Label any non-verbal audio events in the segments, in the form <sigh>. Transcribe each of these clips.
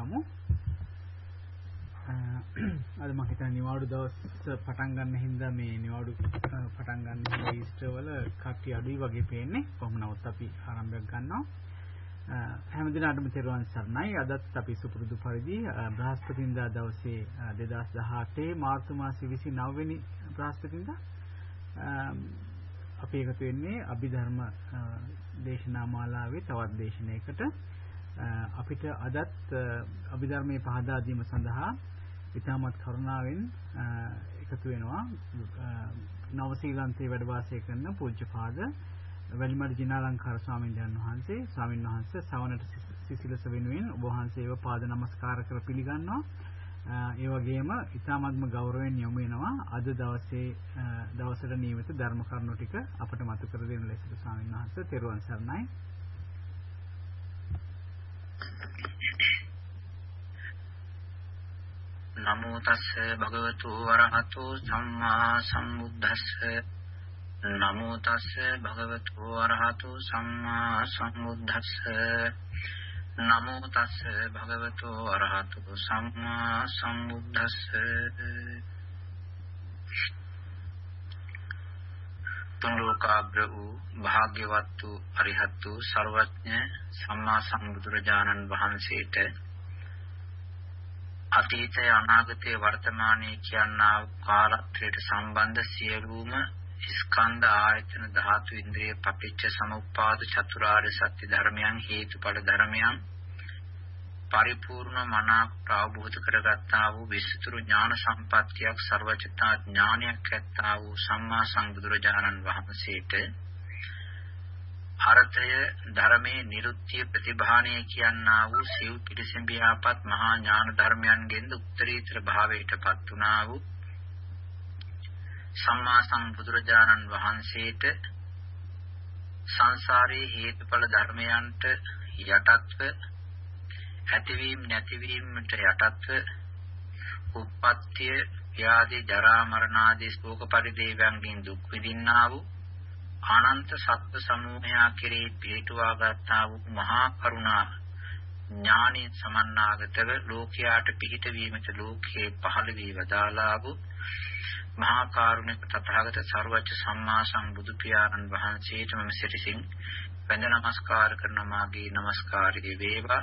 ගමු. අද මම හිතන්නේ නිවාඩු දවස් පටන් ගන්න හින්දා මේ නිවාඩු පටන් ගන්න රෙජිස්ටර් වල කට්ටිය අඩුයි වගේ පේන්නේ. කොහොම නමුත් අපි ආරම්භයක් ගන්නවා. හැමදිනාටම තෙරුවන් සරණයි. අදත් අපි සුපුරුදු පරිදි බ්‍රහස්පතින්දා දවසේ 2018 මාර්තු මාසයේ 29 වෙනි බ්‍රහස්පතින්දා අපි එකතු වෙන්නේ අභිධර්ම දේශනා මාලාවේ තවත් දේශනයකට අපිට අදත් අභිධර්මයේ පහදා දීම සඳහා ඉතාමත් කරුණාවෙන් එකතු වෙනවා. නව ශ්‍රීලන්තයේ වැඩ වාසය කරන පූජ්‍යපාද වැලිමඩ ජිනාලංකාර ස්වාමීන් වහන්සේ ස්වාමීන් වහන්සේ සවනට සිසිලස වෙනුවෙන් ඔබ වහන්සේව පාද නමස්කාර කර පිළිගන්නවා. ඒ වගේම ඊ타මත්ම ගෞරවයෙන් යොමු වෙනවා. අද දවසේ දවසට නියමිත ධර්ම කරුණු ටික අපට මතු කර දෙන ලෙස ස්වාමීන් වහන්සේ තෙරුවන් සරණයි. නමෝ තස්ස භගවතු වරහතු සම්මා සම්බුද්දස්ස. නමෝ තස්ස භගවතු වරහතු සම්මා සම්බුද්දස්ස. නමෝ තස්ස භගවතු අරහතු සම්මා සම්බුද්දස්ස. තුන්ලෝකාග්‍ර වූ භාග්‍යවත් වූ අරිහත් වූ ਸਰවඥ සම්මා සම්බුදුරජාණන් වහන්සේට අතීතය අනාගතය වර්තමානයේ කියනා කාලත්‍රයට සම්බන්ධ සියලුම ස්කන්ධ ආයතන ධාතු ඉන්ද්‍රිය පටිච්ච සමුප්පාද චතුරාර්ය සත්‍ය ධර්මයන් හේතුඵල ධර්මයන් පරිපූර්ණ මනාවට අවබෝධ කරගත්තා වූ විසුතුරු ඥාන සම්පත්තියක් ਸਰවචිතා ඥානයක් ඇත්තා වූ සම්මා සම්බුදුරජාණන් වහන්සේට අර්ථය ධර්මයේ නිරුත්‍ය ප්‍රතිභාණය කියනා වූ සිව් පිළිසෙඹියාපත් මහා ඥාන ධර්මයන්ගෙන් උත්තරීතර භාවයටපත් වුණා වූ සම්මා සම්බුදුරජාණන් වහන්සේට සංසාරයේ හේතුඵල ධර්මයන්ට යටත්ව ඇතිවීම නැතිවීමට යටත්ව උප්පත්තිය ව්‍යාධි ජරා මරණ ආදී ශෝක පරිදේවයන්ගෙන් දුක් විඳින්නා වූ අනන්ත සත්ත්ව සමූහයා කෙරෙහි පිළිටුවා ගත්තා වූ මහා කරුණා ඥානෙ සමන්නාගතව ලෝකයාට පිහිට වීමට ලෝකේ පහළ වී වදාලා වූ මහා කරුණික තථාගත සර්වජ්‍ය සම්මා සම්බුදු පියාණන් වහන්සේට මම සිටින් වැඳ නමස්කාර කරන මාගේ নমස්කාරය වේවා.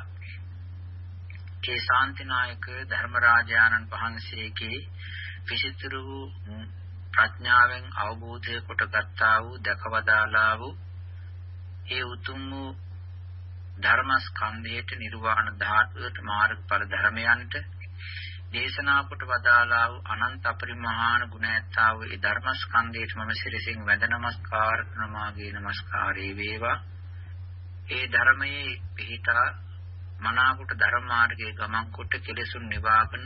ඒ ශාන්තිනායක ධර්මරාජානන් වහන්සේගේ විසිතුරු ප්‍රඥාවෙන් අවබෝධය කොටගත්තා වූ දකවදාලා වූ ඒ උතුම් වූ ධර්මස්කන්ධයට නිර්වාණ ධාතුවට මාර්ගඵල ධර්මයන්ට දේශනා කොට වදාලා වූ අනන්ත අපරිමහාන ගුණ ඇත්තා වූ ඒ ධර්මස්කන්ධයට මම සිරසින් වැඳ නමස්කාර කරන මාගේ නමස්කාරේ වේවා. ඒ ධර්මයේ පිහිටා මනාකොට ධර්ම මාර්ගයේ ගමන් කොට කෙලෙසුන් නිවාගෙන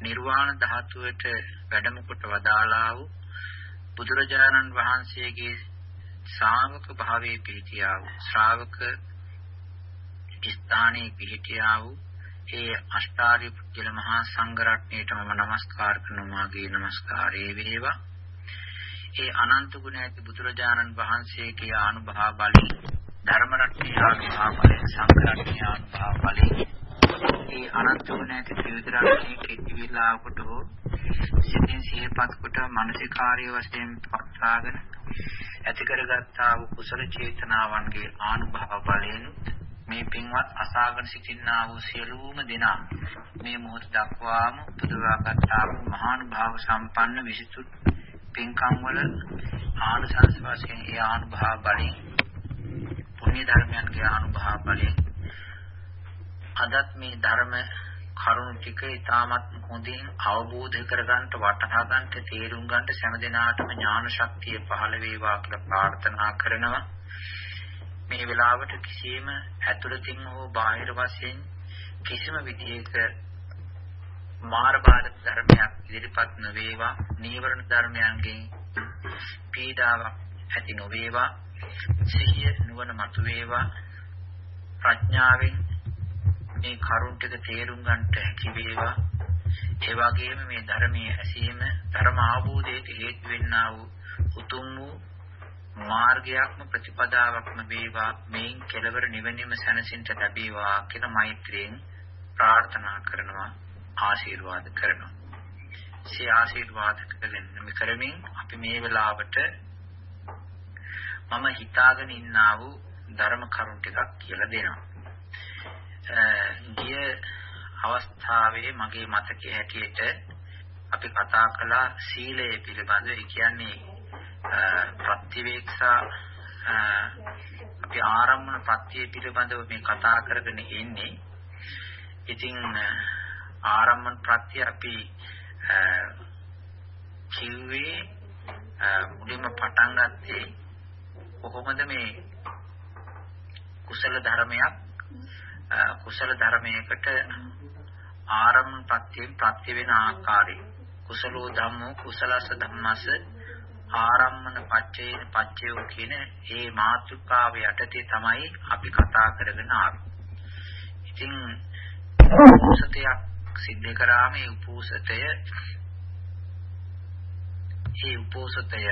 නිර්වාණ ධාතුවට වැඩම කොට වදාලා වූ බුදුරජාණන් වහන්සේගේ ශ්‍රාවක භාවයේ පිහිටියා වූ ශ්‍රාවක ස්ථානයේ පිහිටියා වූ ඒ අෂ්ටාරි පුජල මහා සංඝ රත්නයටම නමස්කාර කරනවාගේ නමස්කාරයේ වේවා. ඒ අනන්ත ගුණ ඇති බුදුරජාණන් වහන්සේගේ ආනුභාව බලයෙන් ධර්ම රත්නයේ ආනුභාව බලයෙන් සංඝ රත්නයේ ආනුභාව බලයෙන් ඒ අනන්ත ගුණ ඇති ත්‍රිවිධ කෙටි විලාවකට හෝ සිතින් සිහිපත් කොට මානසිකාර්ය වශයෙන් පත්වාගෙන ඇති කරගත්තා වූ කුසල චේතනාවන්ගේ ආනුභාව බලයෙන් මේ පින්වත් අසාගෙන සිටින්නා වූ සියලුම දෙනා මේ මොහොත දක්වාම පුදුවාගත්තා වූ මහානුභාව සම්පන්න විසිතු පින්කම් වල ආනුසංස වශයෙන් ඒ ආනුභාව බලයෙන් පුණ්‍ය ධර්මයන්ගේ ආනුභාව බලයෙන් අදත් මේ ධර්ම කරුණු ටික ඊටමත් හොඳින් අවබෝධ කරගන්නට වටහා ගන්නට තේරුම් ගන්නට සෑම දිනාටම ඥාන ශක්තිය පහළ වේවා කියලා ප්‍රාර්ථනා කරනවා. මේ වෙලාවට කිසියම් ඇතුළතින් හෝ බාහිර වශයෙන් කිසිම විදිහක මාර බාධක ධර්මයක් ඉදිරිපත් නොවේවා. නීවරණ ධර්මයන්ගෙන් පීඩාවක් ඇති නොවේවා. සිහිය නුවණ මතුවේවා. ප්‍රඥාවෙන් මේ කරුණ ටික තේරුම් ගන්නට හැකි වේවා ඒ වගේම මේ ධර්මයේ ඇසීම ධර්ම අවබෝධයට හේතු වෙන්නා වූ උතුම් වූ මාර්ගයක්ම ප්‍රතිපදාවක්ම වේවා මේන් කෙලවර නිවෙනම සැනසෙන්න ලැබේවා කියන මෛත්‍රියෙන් ප්‍රාර්ථනා කරනවා ආශිර්වාද කරනවා. ඒ ආශිර්වාද කරමින් අපි මේ වෙලාවට මම හිතාගෙන ඉන්නා වූ ධර්ම කරුණු ටිකක් කියලා දෙනවා. ගිය අවස්ථාවේ මගේ මතකයේ හැටියට අපි කතා කළා සීලය පිළිබඳව. ඒ කියන්නේ ප්‍රතිවේක්ෂා අපි ආරම්භන ප්‍රත්‍ය පිළිබඳව මේ කතා කරගෙන ඉන්නේ. ඉතින් ආරම්භන ප්‍රත්‍ය අපි කිව්වේ මුලින්ම පටන් ගත්තේ කොහොමද මේ කුසල ධර්මයක් කුසල ධර්මයකට ආරම්භ ප්‍රත්‍යයෙන් ප්‍රත්‍ය වෙන ආකාරය කුසලෝ ධම්මෝ කුසලස ධම්මස ආරම්මන පච්චේන පච්චයෝ කියන ඒ මාතෘකාව යටතේ තමයි අපි කතා කරගෙන ආවේ. ඉතින් උපෝසතයක් සිද්ධ කරාම ඒ උපෝසතය ඒ උපෝසතය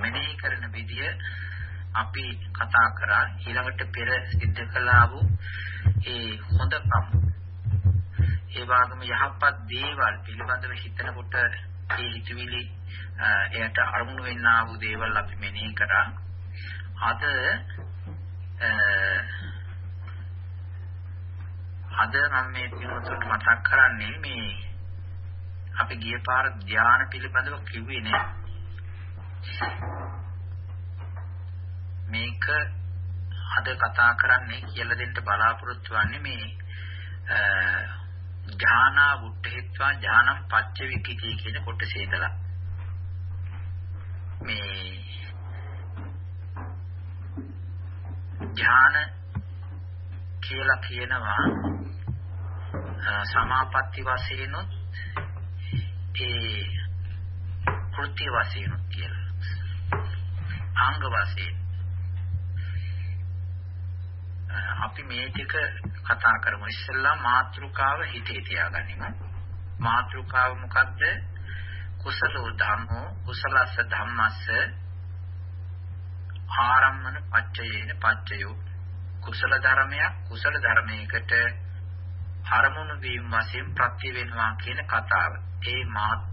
මෙනෙහි කරන විදිය අපි කතා කරා. ඊළඟට පෙර සිද්ධ කළා වූ ඒ හොඳකම්. ඒ වගේම යහපත් දේවල් පිළිබඳව හිතනකොට ඒ හිතවිලි එයට අරමුණු වෙන්නා වූ දේවල් අපි මෙනෙහි කරා. අද අද මම මේ දිනවලට මතක් කරන්නේ මේ අපි ගිය පාර ධානය පිළිබඳව කිව්වේ නෑ. මේක අද කතා කරන්නේ කියලා දෙන්න බලාපොරොත්තු වෙන්නේ මේ ඥානා වුට්ඨිත්වා ඥානම් පච්ච විකිති කියන කොටසේ ඉඳලා. මේ ඥාන කියලා කියනවා සමාපatti වශයෙන්ුත් ඒ කෘත්‍ය වශයෙන්ුත් කියලා. අංග වශයෙන්. අපි මේ ටික කතා කරමු ඉස්සෙල්ලා මාත්‍රිකාව හිතේ තියාගනිමු මාත්‍රිකාව මොකද්ද කුසලෝ ධම්මෝ කුසලස්ස ධම්මස්ස ආරම්මන පච්චයේන පච්චයෝ කුසල ධර්මයක් කුසල ධර්මයකට අරමුණු වීම වශයෙන් ප්‍රත්‍ය වෙනවා කියන කතාව. ඒ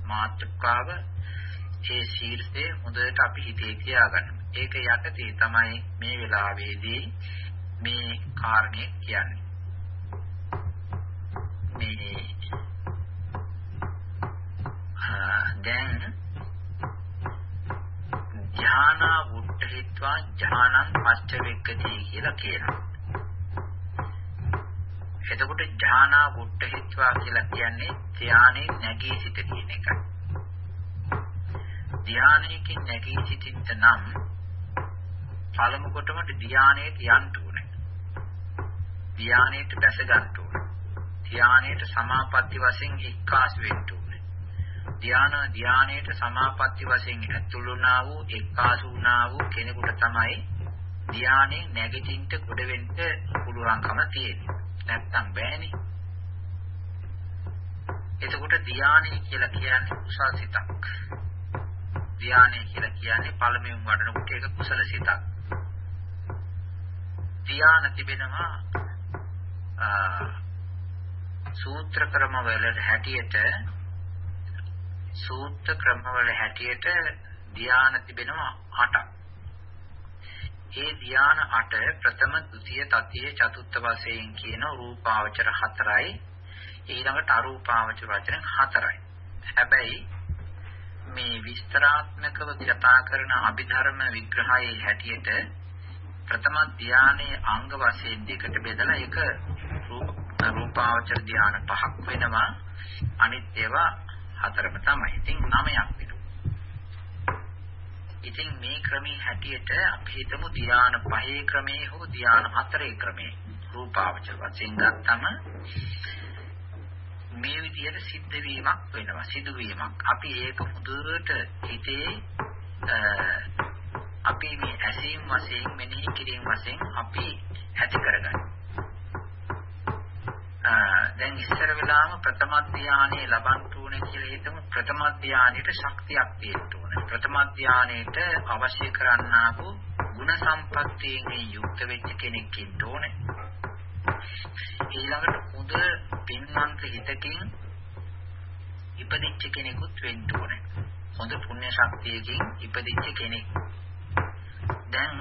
මාත්‍රිකාව ඒ ශීර්ෂයේ හොඳට අපි හිතේ තියාගන්න. ඒක යටතේ තමයි මේ වෙලාවේදී මේ කාරණේ කියන්නේ. මේ දැන් ඥානා වුද්ධිත්වා ඥානං පස්චවෙක්කදී කියලා කියනවා. එතකොට ඥානා වුද්ධිත්වා කියලා කියන්නේ ධානයේ නැගී සිට කියන එකයි. ධානයකින් නැගී සිටින්න නම් පළමු කොටම ධානයට යන්න ඕනේ. ධානයට දැස ගන්න ඕනේ. ධානයට සමාපatti වශයෙන් එක්කාසු වෙන්න ඕනේ. ධාන ධානයට සමාපatti වශයෙන් ඇතුළුනා වූ එක්කාසු වුණා වූ කෙනෙකුට තමයි ධානයේ නැගිටින්න කොට වෙන්න පුළුවන්කම තියෙන්නේ. නැත්තම් බෑනේ. එතකොට ධානය කියලා කියන්නේ කුසල් සිතක්. ධානය කියලා කියන්නේ පළමුවෙන් වඩනකොට ඒක කුසල සිතක්. ධාන තිබෙනවා සූත්‍ර ක්‍රම වල හැටියට සූත්‍ර ක්‍රම වල හැටියට ධාන තිබෙනවා 8ක්. ඒ ධාන 8 ප්‍රථම, ဒုတိ ය, තතිය, චතුත්ථ වශයෙන් කියන රූපාවචර 4යි. ඊළඟට අරූපාවචර වචන 4යි. හැබැයි මේ විස්තරාත්මකව කතා කරන අභිධර්ම විග්‍රහයේ හැටියට ප්‍රථම ධානයේ අංග වශයෙන් දෙකට බෙදලා ඒක රූපාවචර ධාන පහක් වෙනවා අනිත් ඒවා හතරම තමයි. ඉතින් නවයක් වෙනවා. ඉතින් මේ ක්‍රමයේ හැටියට අපි හිතමු ධාන පහේ ක්‍රමයේ හෝ ධාන හතරේ ක්‍රමයේ රූපාවචර වශයෙන් ගත්තම මේ විදිහට සිද්ධ වීමක් වෙනවා සිදුවීමක්. අපි ඒක හොඳට හිතේ අපි මේ ඇසීම් වශයෙන් මෙනෙහි කිරීම වශයෙන් අපි ඇති කරගන්නවා. දැන් ඉස්සර වෙලාම ප්‍රථම ධානයේ ලබන්න ඕනේ කියලා හිතමු ප්‍රථම ධානයේට ශක්තියක් තියෙන්න ඕනේ. ප්‍රථම ධානයේට අවශ්‍ය කරන්නා වූ ಗುಣ සම්පත්තියෙන් යුක්ත වෙච්ච කෙනෙක් ඉන්න ඕනේ. ඊළඟට හොඳ පින්වන්ත හිතකින් ඉපදිච්ච කෙනෙකුත් වෙන්න ඕනේ. හොඳ පුණ්‍ය ශක්තියකින් ඉපදිච්ච කෙනෙක්. දැන්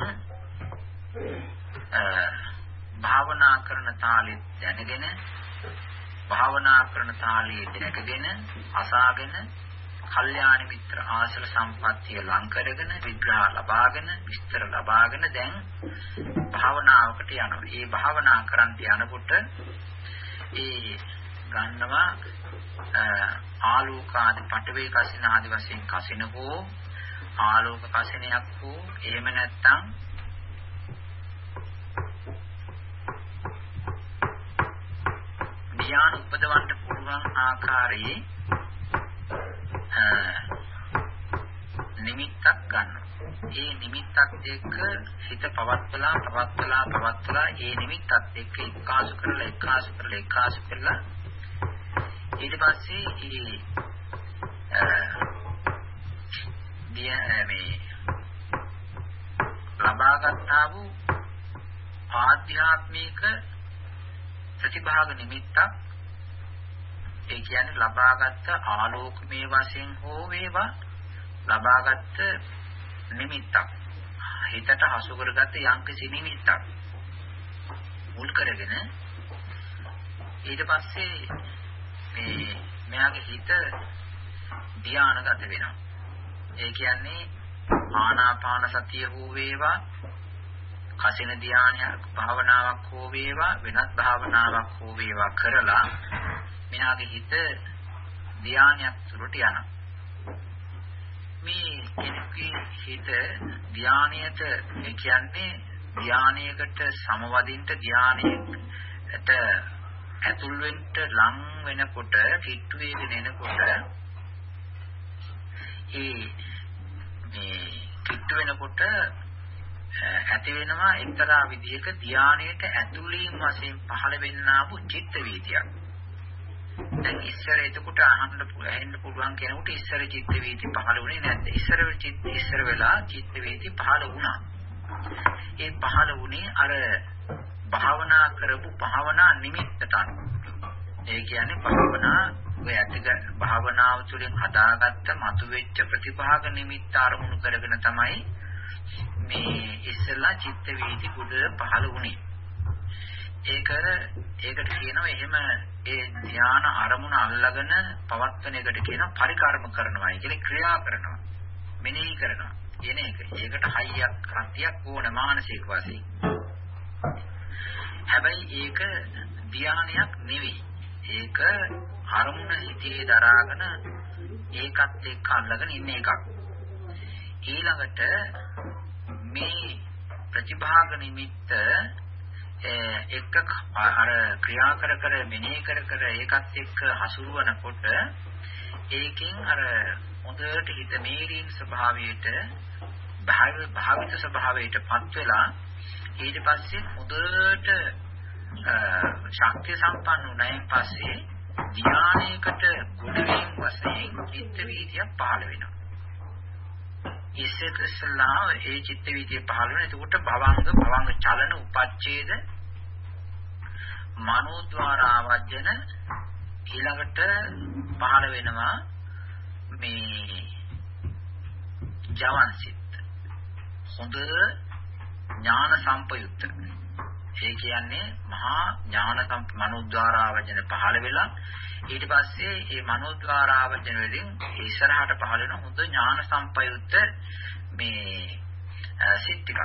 භාවනා කරන තාලෙත් දැනගෙන භාවනා කරන තාලයේ දැකගෙන අසාගෙන කල්යාණ මිත්‍ර ආශ්‍ර සම්පත්තිය ලං කරගෙන විග්‍රහ ලබාගෙන විස්තර ලබාගෙන දැන් භාවනාවකට යනවා. මේ භාවනා කරන්ට යනකොට ඒ ගන්නවා ආලෝකාදී පටවේ කසින ආදී වශයෙන් කසින හෝ ආලෝක කසිනයක් හෝ එහෙම නැත්නම් ධ්‍යාන උපදවන්න පුළුවන් ආකාරයේ නිමිත්තක් ගන්නවා. ඒ නිමිත්තත් එක්ක හිත පවත්වලා පවත්වලා පවත්වලා ඒ නිමිත්තත් එක්ක එකාසු කරලා එකාසු කරලා එකාසු කරලා ඊට පස්සේ ඒ මේ ලබාගත්තා වූ ආධ්‍යාත්මික ප්‍රතිභාග නිමිත්තක්. ඒ කියන්නේ ලබාගත් ආලෝකමය වශයෙන් හෝ වේවා ලබාගත් නිමිත්තක්. හිතට හසු කරගත්ත යම්කිසි නිමිත්තක් මුල් කරගෙන ඊට පස්සේ මේ මෙයාගේ හිත ධානාගත වෙනවා. ඒ කියන්නේ ආනාපාන සතිය හෝ වේවා කසින ධානයක් භාවනාවක් හෝ වේවා වෙනත් භාවනාවක් හෝ වේවා කරලා මෙයාගේ හිත ධානයක් තුරට යනවා. මේ කෙනෙකුගේ හිත ධානයට ඒ කියන්නේ ධානයකට සමවදින්ට ධානයට ඇතුල් වෙන්න ලං වෙනකොට කිට්ටු වේගෙන එනකොට ඒ මේ කිට්ටු වෙනකොට ඇති වෙනවා එක්තරා විදිහක ධානයට ඇතුළීම් වශයෙන් පහළ වෙන්නා වූ චිත්ත වීතියක්. දැන් ඉස්සර එතකොට අහන්න ඇහෙන්න පුළුවන් කෙනෙකුට ඉස්සර චිත්ත වීති පහළ වුණේ නැද්ද? ඉස්සර චිත්ත ඉස්සර වෙලා චිත්ත වීති පහළ වුණා. ඒ පහළ වුණේ අර භාවනා කරපු භාවනා නිමිත්තට අනුව. ඒ කියන්නේ භාවනා ඔය ඇතික භාවනාව තුළින් හදාගත්ත මතුවෙච්ච ප්‍රතිභාග නිමිත්ත අරමුණු කරගෙන තමයි මේ ඉස්සෙල්ලා චිත්ත වීති කුඩ පහළ වුණේ. ඒක ඒකට කියනවා එහෙම ඒ ධාන අරමුණ අල්ලගෙන පවත්වන එකට කියනවා පරිකර්ම කරනවා කියලා ක්‍රියා කරනවා. මෙනෙහි කරනවා. කියන එක. ඒකට හයියක් ක්‍රන්තියක් ඕන මානසික වශයෙන්. හැබැයි ඒක ධානයක් නෙවෙයි. ඒක අරමුණ හිතේ දරාගෙන ඒකත් එක්ක අල්ලගෙන ඉන්න එකක්. ඊළඟට මේ ප්‍රතිභාග නිමිත්ත එක්ක අර ක්‍රියා කර කර මෙනෙහි කර කර ඒකත් එක්ක හසුරුවනකොට ඒකෙන් අර හොඳට හිත මේරීම් ස්වභාවයට භාවිත ස්වභාවයට පත් වෙලා ඊට පස්සේ හොඳට ශක්තිය සම්පන්න වුණායින් පස්සේ ධානයකට ගොඩවීම වශයෙන් චිත්ත වීතියක් පහළ වෙනවා. ඉස්සෙත් ඉස්සලා ඒ චිත්ත වීතිය පහළ වෙන. එතකොට භවංග භවංග චලන උපච්ඡේද මනෝද්වාර ආවජන ඊළඟට පහළ වෙනවා මේ ජවන්සිත හොඳ ඥාන සම්පයුක්ත ඒ කියන්නේ මහා ඥාන සම්ප මනෝද්වාරාවජන පහළ වෙලා ඊට පස්සේ මේ මනෝද්වාරාවජන වලින් ඉස්සරහට පහළ වෙන හොඳ ඥාන සම්පයුක්ත මේ සිත් ටික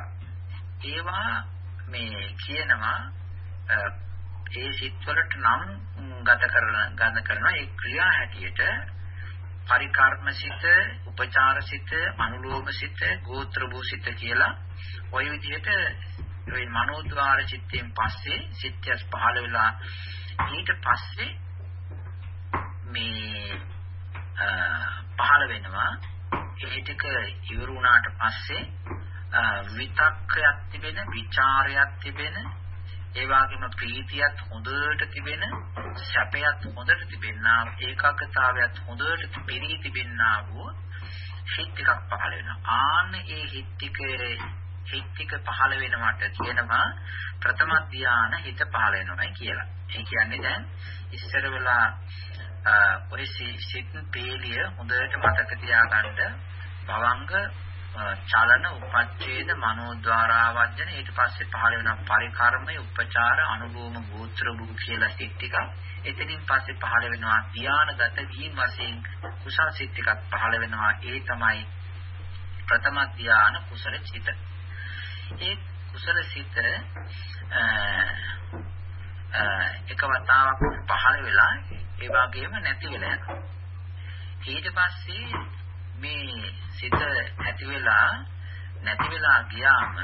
ඒවා මේ කියනවා ඒ සිත් වලට නම් ගත කරන ගන්න කරන ඒ ක්‍රියා හැටියට පරිකර්ම සිත, උපචාර සිත, අනුලෝම සිත, ගෝත්‍ර භූසිත කියලා ওই විදිහට ඒ මනෝද්වාර චිත්තයෙන් පස්සේ සිත්‍යස් පහළ වෙලා ඊට පස්සේ මේ පහළ වෙනවා. ඒ ටික ඉවර වුණාට පස්සේ විතක්කයක් තිබෙන ਵਿਚාරයක් තිබෙන ඒ වගේම ප්‍රීතියත් හොඳට තිබෙන සැපයත් හොඳට තිබෙනා ඒකාකතාවයත් හොඳට පිරී තිබෙනා වූ හිත් ටිකක් පහළ වෙනවා. ආන්න ඒ හිත් ටිකේ හිත ටික පහළ වෙනවට කියනවා ප්‍රථම ධාන හිත පහළ වෙනවයි කියලා. ඒ කියන්නේ දැන් ඉස්සර වෙලා ඔය සිත් පේලිය හොඳට මතක තියාගන්න භවංග චලන උපච්ඡේද මනෝද්වාරා වර්ජන ඊට පස්සේ පහළ වෙන පරිකර්මය උපචාර අනුභවම ගෝත්‍ර භූ කියලා සිත් ටිකක්. එතනින් පස්සේ පහළ වෙනවා ධානාගත වීම වශයෙන් කුසල් සිත් ටිකක් පහළ වෙනවා. ඒ තමයි ප්‍රථම ධාන කුසල සිත ඒ කුසල සිත එක වතාවක් පහළ වෙලා ඒ වගේම නැති වෙලා යනවා ඊට පස්සේ මේ සිත ඇති වෙලා නැති වෙලා ගියාම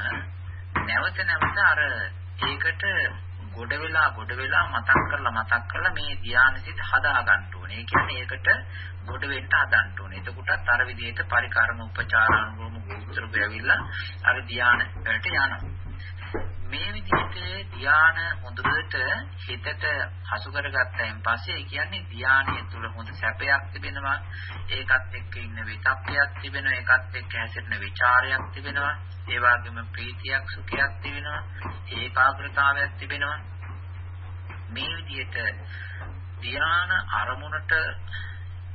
නැවත නැවත අර ඒකට ගොඩ වෙලා ගොඩ වෙලා මතක් කරලා මතක් කරලා මේ ධානසිත හදා ගන්න ඕනේ. ඒ කියන්නේ ඒකට ගොඩ වෙන්න හදන්න ඕනේ. එතකොටත් අර විදිහට පරිකාරම උපචාර අනුගම ගෝත්‍ර බැවිලා අර ධාන වලට යනවා. මේ විදිහට ධාන හොඳට හිතට හසු කරගත්තයින් පස්සේ ඒ කියන්නේ ධානය තුල හොඳ සැපයක් තිබෙනවා. ඒකත් එක්ක ඉන්න විතක්කයක් තිබෙනවා. ඒකත් එක්ක හැසිරෙන ਵਿਚාරයක් තිබෙනවා. ඒ වගේම ප්‍රීතියක් සුඛයක් තිබෙනවා. ඒකාග්‍රතාවයක් තිබෙනවා. මේ විදිහට ධාන අරමුණට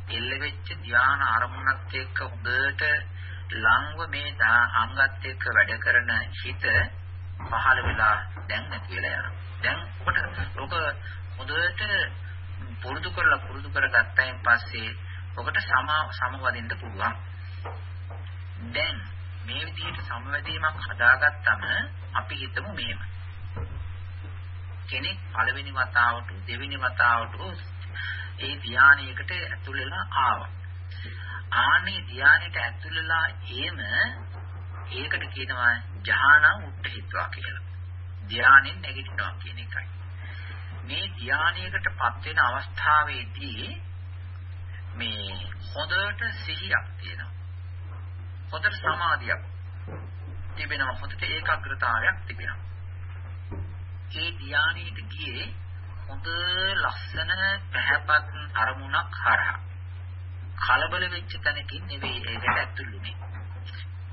එල්ල වෙච්ච ධාන අරමුණත් එක්ක හොඳට ලංව මේ අංගත් එක්ක වැඩ කරන හිත පහළ වෙලා දැන් නැති වෙලා යනවා. දැන් ඔකට ඔක හොඳට පුරුදු කරලා පුරුදු කරගත්තයින් පස්සේ ඔකට සම සමවදින්න පුළුවන්. දැන් මේ විදිහට සමවැදීමක් හදාගත්තම අපි හිතමු මෙහෙම. කෙනෙක් පළවෙනි වතාවට දෙවෙනි වතාවට ඒ ධානයකට ඇතුල් වෙලා ආවා. ආනේ ධානයට ඇතුල් වෙලා එම ඒකට කියනවා ධානා උට්ඨිත්වා කියලා. ධානයෙන් නැගිටිනවා කියන එකයි. මේ ධානයකටපත් වෙන අවස්ථාවේදී මේ හොඳට සිහියක් තියෙනවා. හොඳට සමාධියක් තිබෙනවා. හොඳට ඒකාග්‍රතාවයක් තිබෙනවා. ඒ ධානයට ගියේ හොඳ ලස්සන පැහැපත් අරමුණක් හරහා. කලබල වෙච්ච තැනකින් නෙවෙයි ඒකට ඇතුළුනේ.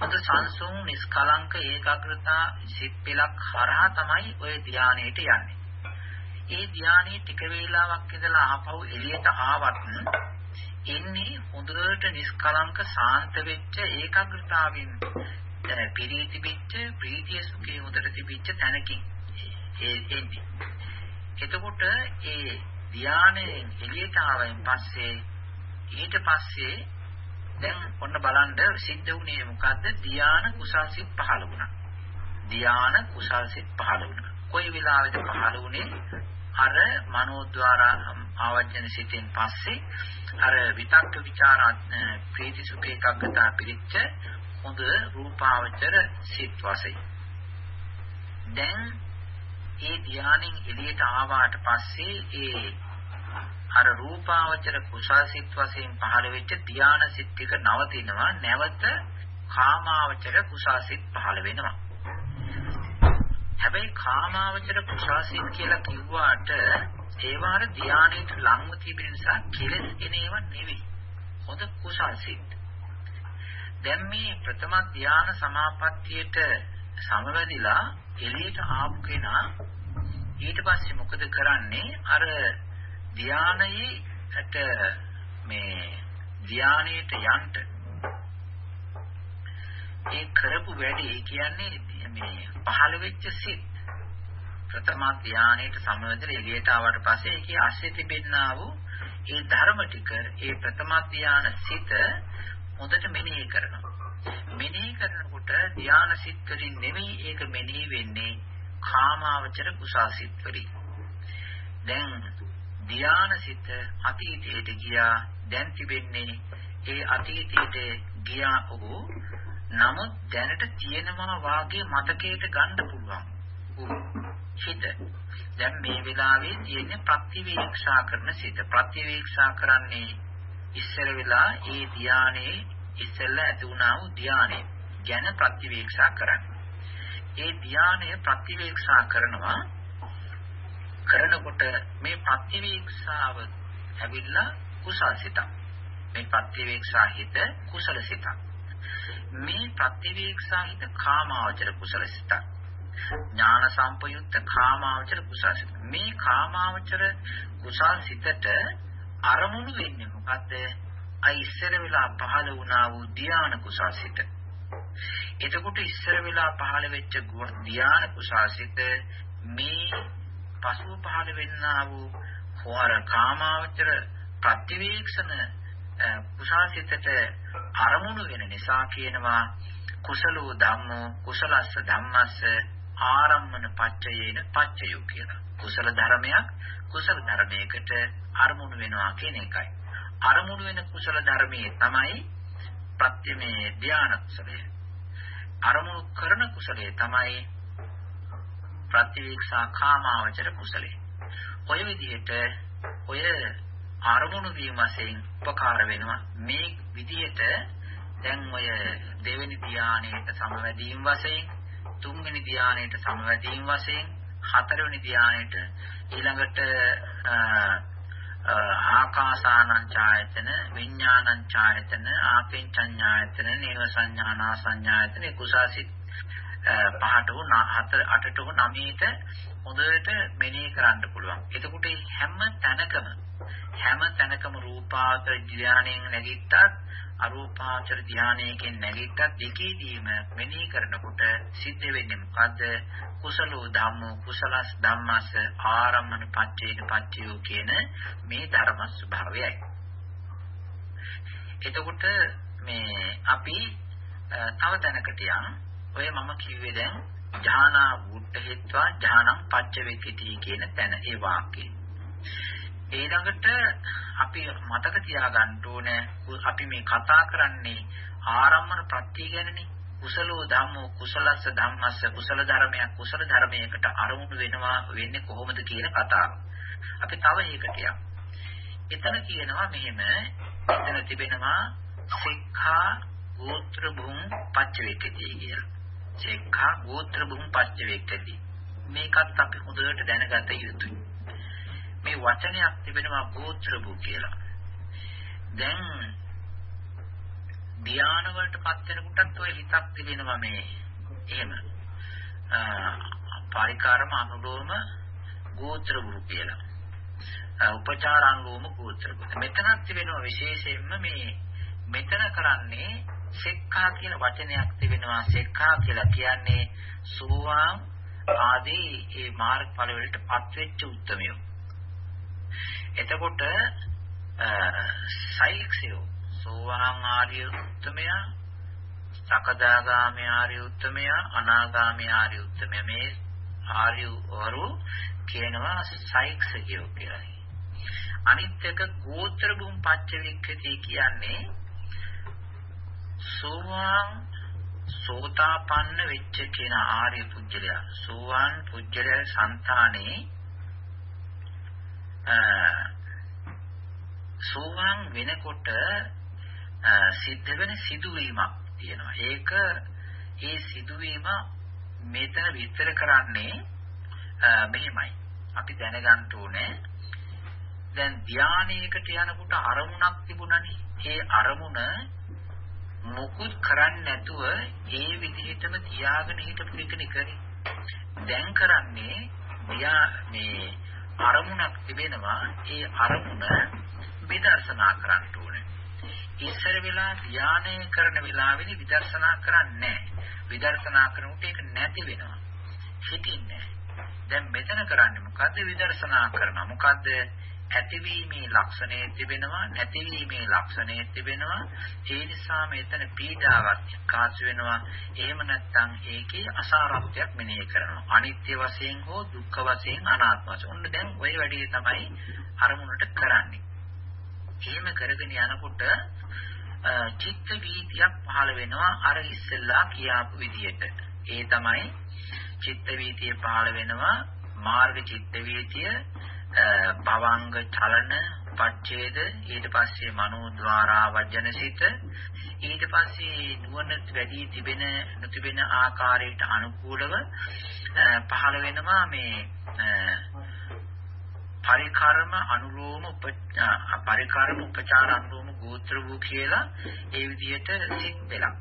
හොඳ සංසුන් නිස්කලංක ඒකාග්‍රතා සිත් පෙලක් හරහා තමයි ওই ධානයට යන්නේ. ඒ ධානයේ ටික වේලාවක් ඉඳලා ආපහු එළියට ආවත් එන්නේ හොඳට නිස්කලංක සාන්ත වෙච්ච ඒකාග්‍රතාවෙන් පිරී තිබිච්ච ප්‍රීතිය සුඛේ හොඳට තිබිච්ච තැනකින් ඒ එන්නේ. එතකොට ඒ ධානයෙන් එළියට ආවයින් පස්සේ ඊට පස්සේ දැන් ඔන්න බලන්න සිද්ධ වුණේ මොකද්ද? ධාන කුසල්සිත පහළ වුණා. ධාන කුසල්සිත පහළ වුණා. කොයි වෙලාවෙද පහළ වුණේ? අර මනෝද්වාරා ආවර්ජන සිතෙන් පස්සේ අර විතක්ක ਵਿਚාර ප්‍රීති සුඛ ඒකාග්‍රතාව පිළිච්ච හොඳ රූපාවචර සිත් වශයෙන්. දැන් ඒ ධානයෙන් එළියට ආවාට පස්සේ ඒ අර රූපාවචර කුසල් සිත් වශයෙන් පහළ වෙච්ච ධාන සිත් ටික නවතිනවා. නැවත කාමාවචර කුසල් සිත් පහළ වෙනවා. හැබැයි කාමාවචර කුසල් සිත් කියලා කිව්වාට ඒවාර ධානයට ලංව තිබෙන නිසා කෙලස් එන ඒවා නෙවෙයි. හොඳ කුසල් සිත් දැන් මේ ප්‍රථම ධාන සමාපත්තියට සමවැදිලා එළියට ආපු කෙනා ඊට පස්සේ මොකද කරන්නේ? අර ධානයේට මේ ධානයට යන්න ඒ කරපු වැඩේ කියන්නේ මේ පහළ වෙච්ච සිත්. ප්‍රථම ධානයට සමවැදලා එළියට ආවට පස්සේ ඒකේ ASCII තිබෙන්නා වූ ඒ ධර්ම ටික ඒ ප්‍රථම ධාන සිත හොඳට මෙනෙහි කරනවා. මෙනෙහි කරනකොට ධාන සිත් වලින් නෙවෙයි ඒක මෙනෙහි වෙන්නේ කාමාවචර කුසල් සිත් වලින් දැන් ධානසිත අතීතයට ගියා දැන් තිබෙන්නේ ඒ අතීතයට ගියා ඔහු නමුත් දැනට තියෙනවා වාගේ මතකයට ගන්න පුළුවන්. හිත දැන් මේ වෙලාවේ තියෙන ප්‍රතිවීක්ෂා කරන සිත. ප්‍රතිවීක්ෂා කරන්නේ ඉස්සර වෙලා ඒ ධානයේ ඉස්සෙල්ලා ඇති වුණා වූ ධානය ගැන ප්‍රතිවීක්ෂා කරන්නේ ඒ ධානය ප්‍රතිවීක්ෂා කරනවා කරනකොට මේ ප්‍රතිවීක්ෂාව ඇවිල්ලා කුසල්සිත. මේ ප්‍රතිවීක්ෂා හිත කුසලසිත. මේ ප්‍රතිවේක්ෂා හිත කාමාවචර කුසල සිතක්. ඥාන සම්පයුක්ත කාමාවචර කුසල සිත. මේ කාමාවචර කුසල් සිතට අරමුණු වෙන්නේ මොකද්ද? අයි ඉස්සර වෙලා පහළ වුණා වූ ධානා කුසල් සිත. එතකොට ඉස්සර වෙලා පහළ වෙච්ච ධානා කුසල් සිත මේ පසුව පහළ වෙන්නා වූ හොර කාමාවචර ප්‍රතිවීක්ෂණ කුසාසිතට අරමුණු වෙන නිසා කියනවා කුසලෝ ධම්මෝ කුසලස්ස ධම්මස්ස ආරම්මන පච්චයේන පච්චයෝ කියලා. කුසල ධර්මයක් කුසල ධර්මයකට අරමුණු වෙනවා කියන එකයි. අරමුණු වෙන කුසල ධර්මයේ තමයි ප්‍රත්‍යමේ ධානා කුසලය. අරමුණු කරන කුසලයේ තමයි ප්‍රතිවීක්ෂා කාමාවචර කුසලය. ඔය විදිහට ඔය අරමුණු වීම වශයෙන් උපකාර වෙනවා මේ විදිහට දැන් ඔය දෙවෙනි ධානයේට සමවැදීම් වශයෙන් තුන්වෙනි ධානයේට සමවැදීම් වශයෙන් හතරවෙනි ධානයේට ඊළඟට ආකාසානං ඡායතන විඥානං ඡායතන ආකින්චඤ්ඤායතන නේව සංඥානා සංඥායතන කුසාසිත පහට හෝ හතර අටට හෝ නවයට හොඳට මෙනෙහි කරන්න පුළුවන්. එතකොට හැම තැනකම හැම තැනකම රූපාවචර ධානයෙන් නැගිට්ටත් අරූපාවචර ධානයකින් නැගිට්ටත් දෙකේදීම මෙනෙහි කරනකොට සිද්ධ වෙන්නේ මොකද්ද? කුසලෝ ධම්මෝ කුසලස් ධම්මස් ආරම්මන පච්චේන පච්චයෝ කියන මේ ධර්ම ස්වභාවයයි. එතකොට මේ අපි තව තැනකට යන් ඔය මම කිව්වේ දැන් ඥානා වුට්ඨහිත්වා ඥානං පච්චවේකිතී කියන තැන ඒ වාක්‍යය. ඊළඟට අපි මතක තියාගන්න ඕනේ අපි මේ කතා කරන්නේ ආරම්මන ප්‍රත්‍ය ගැනනේ. කුසලෝ ධම්මෝ කුසලස්ස ධම්මස්ස කුසල ධර්මයක් කුසල ධර්මයකට අරමුණු වෙනවා වෙන්නේ කොහොමද කියන කතාව. අපි තව එකකට යමු. එතන කියනවා මෙහෙම එතන තිබෙනවා සික්ඛා ගෝත්‍ර භුම් පච්චවේකදී කියලා. සික්ඛා ගෝත්‍ර භුම් පච්චවේකදී. මේකත් අපි හොඳට දැනගත යුතුයි. මේ වචනයක් තිබෙනවා ගෝත්‍ර භු කියලා. දැන් ධාන වලටපත් වෙනකොටත් ඔය හිතක් තිබෙනවා මේ එහෙම පරිකාරම අනුලෝම ගෝත්‍ර භු කියලා. උපචාරානුලෝම ගෝත්‍ර භු. මෙතනත් තිබෙනවා විශේෂයෙන්ම මේ මෙතන කරන්නේ සෙක්ඛා කියන වචනයක් තිබෙනවා සෙක්ඛා කියලා කියන්නේ සෝවාන් ආදී ඒ මාර්ගඵල වලට පත්වෙච්ච උත්මයෝ. එතකොට සෛක්ෂයෝ සෝවාන් ආර්ය උත්තමයා සකදාගාමී ආර්ය උත්තමයා අනාගාමී ආර්ය උත්තමයා මේ ආර්ය වරු කියනවා සෛක්ෂයෝ කියලා. අනිත් එක ගෝත්‍ර බුම් පච්චවික්කති කියන්නේ සෝවාන් සෝතාපන්න වෙච්ච කියන ආර්ය පුජ්‍යලයා සෝවාන් පුජ්‍යලයා సంతානේ සෝවාන් වෙනකොට සිද්ධ වෙන සිදුවීමක් තියෙනවා. ඒක ඒ සිදුවීම මෙතන විස්තර කරන්නේ මෙහෙමයි. අපි දැනගන්න ඕනේ දැන් ධානයකට යනකොට අරමුණක් තිබුණනේ. ඒ අරමුණ මුකුත් කරන්නේ නැතුව ඒ විදිහටම තියාගෙන හිටපු එකනේ කරේ. දැන් කරන්නේ ධ්‍යා මේ අරමුණක් තිබෙනවා. ඒ අරමුණ විදර්ශනා කරන්න ඕනේ. ඉස්සර වෙලා ධානය කරන වෙලාවෙදි විදර්ශනා කරන්නේ විදර්ශනා කරනකොට ඒක නැති වෙනවා. හිතින්නේ දැන් මෙතන කරන්නේ මොකද්ද විදර්ශනා කරනවා. මොකද්ද ඇතිවීමේ ලක්ෂණය තිබෙනවා නැතිවීමේ ලක්ෂණය තිබෙනවා. ඒ නිසා මෙතන පීඩාවක් කාස් වෙනවා. එහෙම නැත්නම් ඒකේ අසාරත්වයක් මෙනෙහි කරනවා. අනිත්‍ය වශයෙන් හෝ දුක්ඛ වශයෙන් අනාත්ම වශයෙන්. ඔන්න දැන් ওই වැඩේ තමයි අරමුණට කරන්නේ. එහෙම කරගෙන යනකොට චිත්ත වීතියක් පහළ වෙනවා අර ඉස්සෙල්ලා කියාපු විදිහට ඒ තමයි චිත්ත වීතිය පහළ වෙනවා මාර්ග චිත්ත වීතිය භවංග චලන පච්ඡේද ඊට පස්සේ මනෝද්වාරා වජනසිත ඊට පස්සේ නුවණ වැඩි තිබෙන නොතිබෙන ආකාරයට අනුකූලව පහළ වෙනවා මේ පරිකර්ම අනුලෝම පරිකර්ම උපචාර අනුලෝම ගෝත්‍ර වූ කියලා ඒ විදිහට සිත් දෙලක්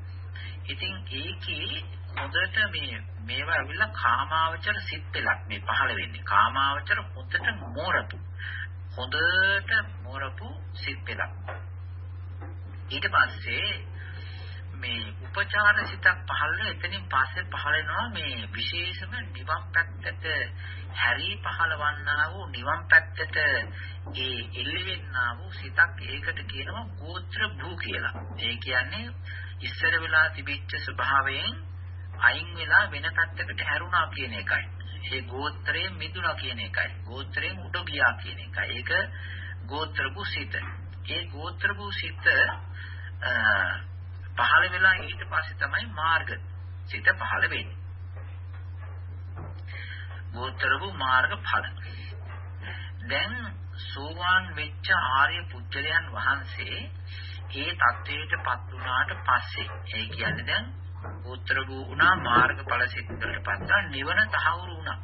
ඉතින් ඒකේ හොඳට මේ මේවා ඇවිල්ලා කාමාවචර සිත් පෙලක් මේ පහළ වෙන්නේ. කාමාවචර හොඳට මෝරපු. හොඳට මෝරපු සිත් පෙලක්. ඊට පස්සේ මේ උපචාර සිතක් පහළ වෙන එතනින් පස්සේ පහළ වෙනවා මේ විශේෂම නිවන් පැත්තට හැරී පහළවන්නා වූ නිවන් පැත්තට ඒ එල්ලෙන්නා වූ සිතක් ඒකට කියනවා ගෝත්‍ර භූ කියලා. ඒ කියන්නේ ඉස්සර වෙලා තිබිච්ච ස්වභාවයෙන් අයින් වෙලා වෙන පැත්තකට හැරුණා කියන එකයි. ඒ ගෝත්‍රයෙන් මිදුණා කියන එකයි. ගෝත්‍රයෙන් උඩ ගියා කියන එකයි. ඒක ගෝත්‍ර භූසිත. ඒ ගෝත්‍ර භූසිත පහළ වෙලා ඊට පස්සේ තමයි මාර්ග සිත පහළ වෙන්නේ. ගෝත්‍ර වූ මාර්ග ඵල. දැන් සෝවාන් වෙච්ච ආර්ය පුජ්‍යයන් වහන්සේ ඒ தത്വයට පත් වුණාට පස්සේ ඒ කියන්නේ දැන් ගෝත්‍ර වූ උනා මාර්ගඵල සිත්වලටපත් වුණා නිවන තහවුරු වුණා.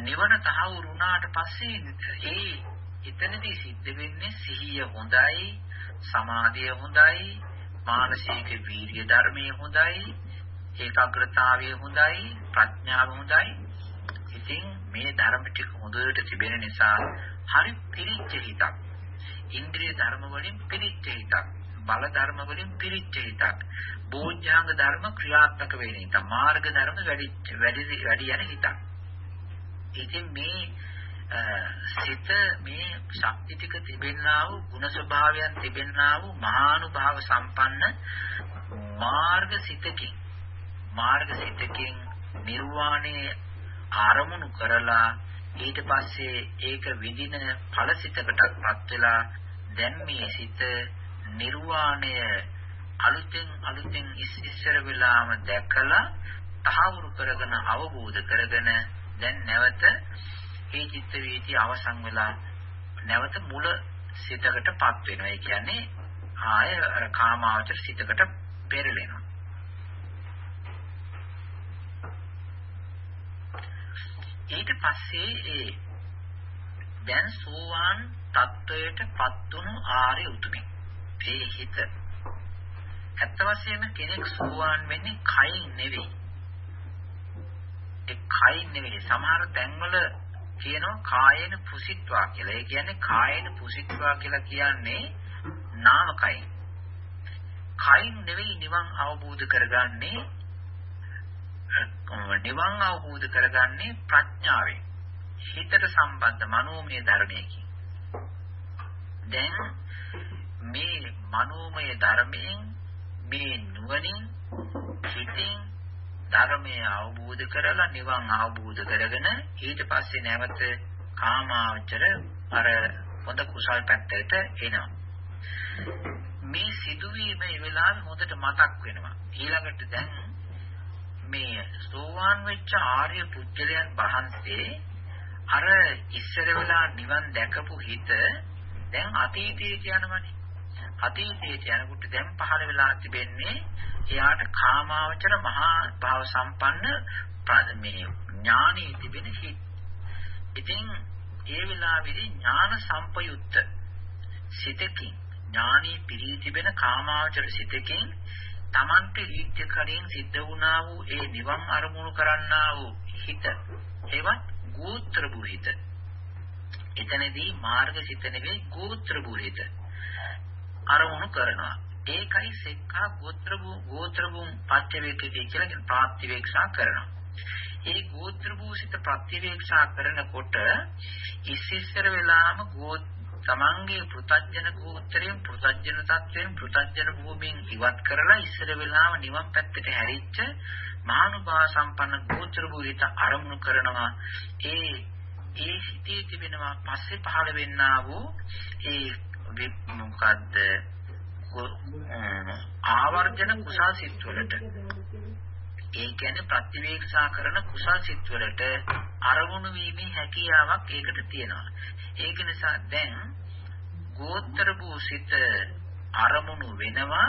නිවන තහවුරු වුණාට පස්සේ ඒ එතනදී සිද්ධ වෙන්නේ සිහිය හොඳයි සමාධිය හොඳයි මානසික වීර්ය ධර්මයේ හොඳයි ඒකාග්‍රතාවය හොඳයි ප්‍රඥාව හොඳයි. ඉතින් මේ ධර්ම ටික හොඳට තිබෙන නිසා හරි පිරිච්ච හිතක්. ඉන්ද්‍රිය ධර්ම වලින් පිරිච්ච හිතක්. බල ධර්ම වලින් පිරිච්ච හිතක්. බෝධ්‍යාංග ධර්ම ක්‍රියාත්මක වෙන හිත මාර්ග ධර්ම වැඩි වැඩි වැඩි යන හිතක්. ඉතින් මේ සිත මේ ශක්ති ටික තිබෙන්නා වූ ගුණ ස්වභාවයන් තිබෙන්නා වූ මහානුභාව සම්පන්න මාර්ග සිතකින් මාර්ග සිතකින් නිර්වාණය ආරමුණු කරලා ඊට පස්සේ ඒක විදින ඵලසිතකටපත් වෙලා දැන් මේ සිත නිර්වාණය අලුතෙන් අලුතෙන් ඉස්සර වෙලාම දැකලා තහවුරු කරගෙන අවබෝධ කරගෙන දැන් නැවත ඒ චිත්ත වීති අවසන් වෙලා නැවත මුල සිතකටපත් වෙනවා. ඒ කියන්නේ ආය අර කාමාවචර සිතකට පෙරලෙනවා. ඊට පස්සේ ඒ දැන් සෝවාන් තත්වයටපත් වුණු ආර්ය උතුමෙක්. ඒ හිත ඇත්ත වශයෙන්ම කෙනෙක් සෝවාන් වෙන්නේ කයින් නෙවෙයි. ඒ කයින් නෙවෙයි සමහර තැන්වල කියනවා කායේන පුසිට්වා කියලා. ඒ කියන්නේ කායේන පුසිට්වා කියලා කියන්නේ නාම කයින්. කයින් නෙවෙයි නිවන් අවබෝධ කරගන්නේ නිවන් අවබෝධ කරගන්නේ ප්‍රඥාවෙන්. හිතට සම්බන්ධ මනෝමය ධර්මයකින්. දැන් මේ මනෝමය ධර්මයෙන් මේ නුවණින් හිතින් ධර්මය අවබෝධ කරලා නිවන් අවබෝධ කරගෙන ඊට පස්සේ නැවත කාමාවචර අර හොඳ කුසල් පැත්තට එනවා. මේ සිදුවීම මේ වෙලාවේ හොඳට මතක් වෙනවා. ඊළඟට දැන් මේ සෝවාන් වෙච්ච ආර්ය පුජ්‍යලයන් වහන්සේ අර ඉස්සර වෙලා නිවන් දැකපු හිත දැන් අතීතයට යනවනේ. අතීතයට යනකොට දැන් පහළ වෙලා තිබෙන්නේ එයාට කාමාවචර මහා භාව සම්පන්න මේ ඥානෙ තිබෙන හිත්. ඉතින් ඒ වෙලාවේදී ඥාන සම්පයුක්ත සිතකින් ඥානෙ පිරී තිබෙන කාමාවචර සිතකින් Tamante ඊත්‍ය කරින් සිද්ධ වුණා වූ ඒ නිවන් අරමුණු කරන්නා වූ හිත ඒවත් ගෝත්‍ර බුහිත. එතනදී මාර්ග සිත නෙවෙයි ගෝත්‍ර බුහිත. අරමුණු කරනවා. ඒකයි සෙක්ඛා ගෝත්‍ර භූ ගෝත්‍ර භූ පත්‍යවේක්ෂිතය කියලා කියන ප්‍රාත්‍යවේක්ෂා කරනවා. ඒ ගෝත්‍ර භූසිත ප්‍රත්‍යවේක්ෂා කරනකොට ඉස්සෙස්සර වෙලාම ගෝත්‍ර තමන්ගේ පෘතජන ගෝත්‍රයෙන් පෘතජන තත්වයෙන් පෘතජන භූමියෙන් ඉවත් කරලා ඉස්සර වෙලාම නිවන් පැත්තට හැරිච්ච මහානුභාව සම්පන්න ගෝත්‍ර භූරිත අරමුණු කරනවා ඒ ඒ හිතේ තිබෙනවා පස්සේ පහළ වෙන්නා වූ ඒ මොකද්ද ආවර්ජන කුසල් සිත් වලට ඒ කියන්නේ ප්‍රතිවේක්ෂා කරන කුසල් සිත් වලට අරමුණු වීමේ හැකියාවක් ඒකට තියෙනවා ඒක නිසා දැන් ගෝත්‍ර භූසිත අරමුණු වෙනවා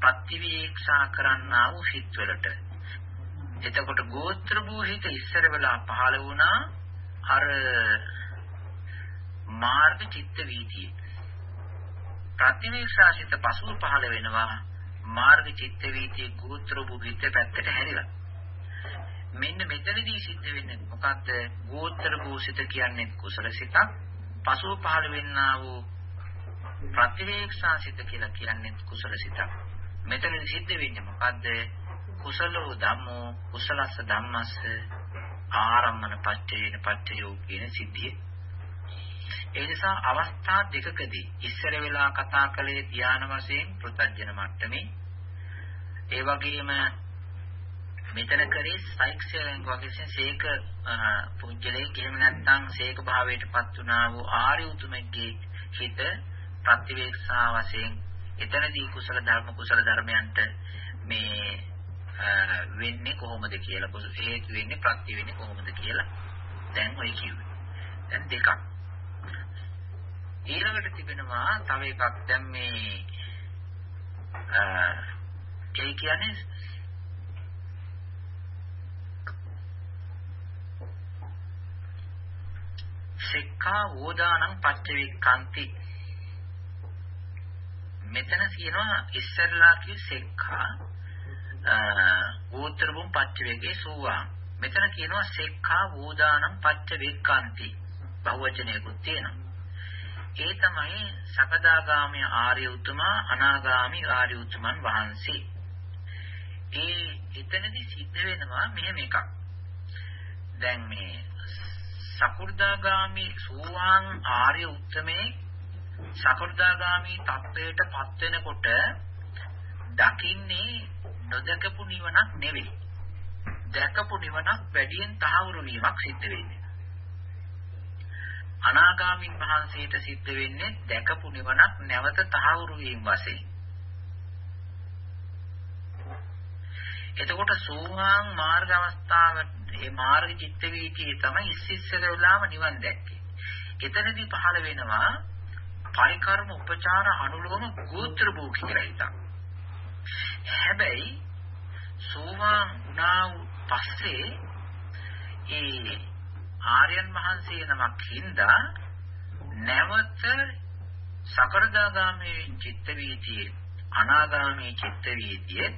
ප්‍රතිවීක්ෂා කරන්නා වූ හිත් වලට. එතකොට ගෝත්‍ර භූහිත ඉස්සර වෙලා පහළ වුණා අර මාර්ග චිත්ත වීතියේ. ප්‍රතිවීක්ෂාසිත පසුව පහළ වෙනවා මාර්ග චිත්ත වීතිය ගෝත්‍ර භූහිත පැත්තට හැරිලා. මෙන්න මෙතනදී සිද්ධ වෙන්නේ මොකද්ද? ගෝත්‍ර භූසිත කියන්නේ කුසල සිතක්. පසුව පහළ වෙන්නා වූ ප්‍රතිවේක්ෂා සිත කියලා කියන්නේ කුසල සිතක්. මෙතනදී සිද්ධ වෙන්නේ මොකද්ද? කුසලෝ ධම්මෝ කුසලස්ස ධම්මස්ස ආරම්මන පච්චේන පච්චයෝ කියන සිද්ධිය. ඒ නිසා අවස්ථා දෙකකදී ඉස්සර වෙලා කතා කළේ ධාන වශයෙන් පෘථජන මට්ටමේ ඒ වගේම මෙතන කරේ සයික්ෂයෙන් වගේ සේක පුජ්‍යලේ එහෙම නැත්නම් සේක භාවයටපත් වුණා වූ ආර්ය උතුමෙක්ගේ හිත ප්‍රතිවේක්ෂා වශයෙන් එතනදී කුසල ධර්ම කුසල ධර්මයන්ට මේ වෙන්නේ කොහොමද කියලා හේතු වෙන්නේ ප්‍රත්‍ය වෙන්නේ කොහොමද කියලා දැන් ඔය කිව්වේ. දැන් දෙකක්. ඊළඟට තිබෙනවා තව එකක්. දැන් මේ ඒ කියන්නේ සෙක්ඛා වෝදානං පච්චවික්ඛන්ති. මෙතන කියනවා ඉස්සරලා කිය සෙක්ඛා ගෝත්‍රබුම් පච්චවේගේ සෝවා. මෙතන කියනවා සෙක්ඛා වෝදානං පච්චවික්ඛන්ති. බහුවචනයකුත් තියෙනවා. ඒ තමයි සකදාගාමී ආර්ය උතුමා අනාගාමී ආර්ය උතුමන් වහන්සේ ඒ එතනදී සිද්ධ වෙනවා මෙහෙම එකක් දැන් මේ සකු르දාගාමි සෝවාන් ආර්ය උත්තමේ සකු르දාගාමි තත්වයට පත් වෙනකොට දකින්නේ නොදකපු නිවනක් නෙවෙයි. දැකපු නිවනක් වැඩියෙන් තහවුරු වීමක් සිද්ධ වෙන්නේ. අනාගාමින් වහන්සේට සිද්ධ වෙන්නේ දැකපු නිවනක් නැවත තහවුරු වීම වශයෙන්. එතකොට සෝවාන් මාර්ග අවස්ථාවට ඒ මාර්ග චිත්ත වීතියේ තමයි ඉස්සිස්සර වෙලාම නිවන් දැක්කේ. එතනදී පහළ වෙනවා පරිකර්ම උපචාර අනුලෝම ගෝත්‍ර භූ කියලා හිතක්. හැබැයි සෝවාන් වුණා පස්සේ ඒ ආර්යයන් වහන්සේ නමක් හින්දා නැවත සකරදාගාමී චිත්ත වීතියේ අනාගාමී චිත්ත වීතියේ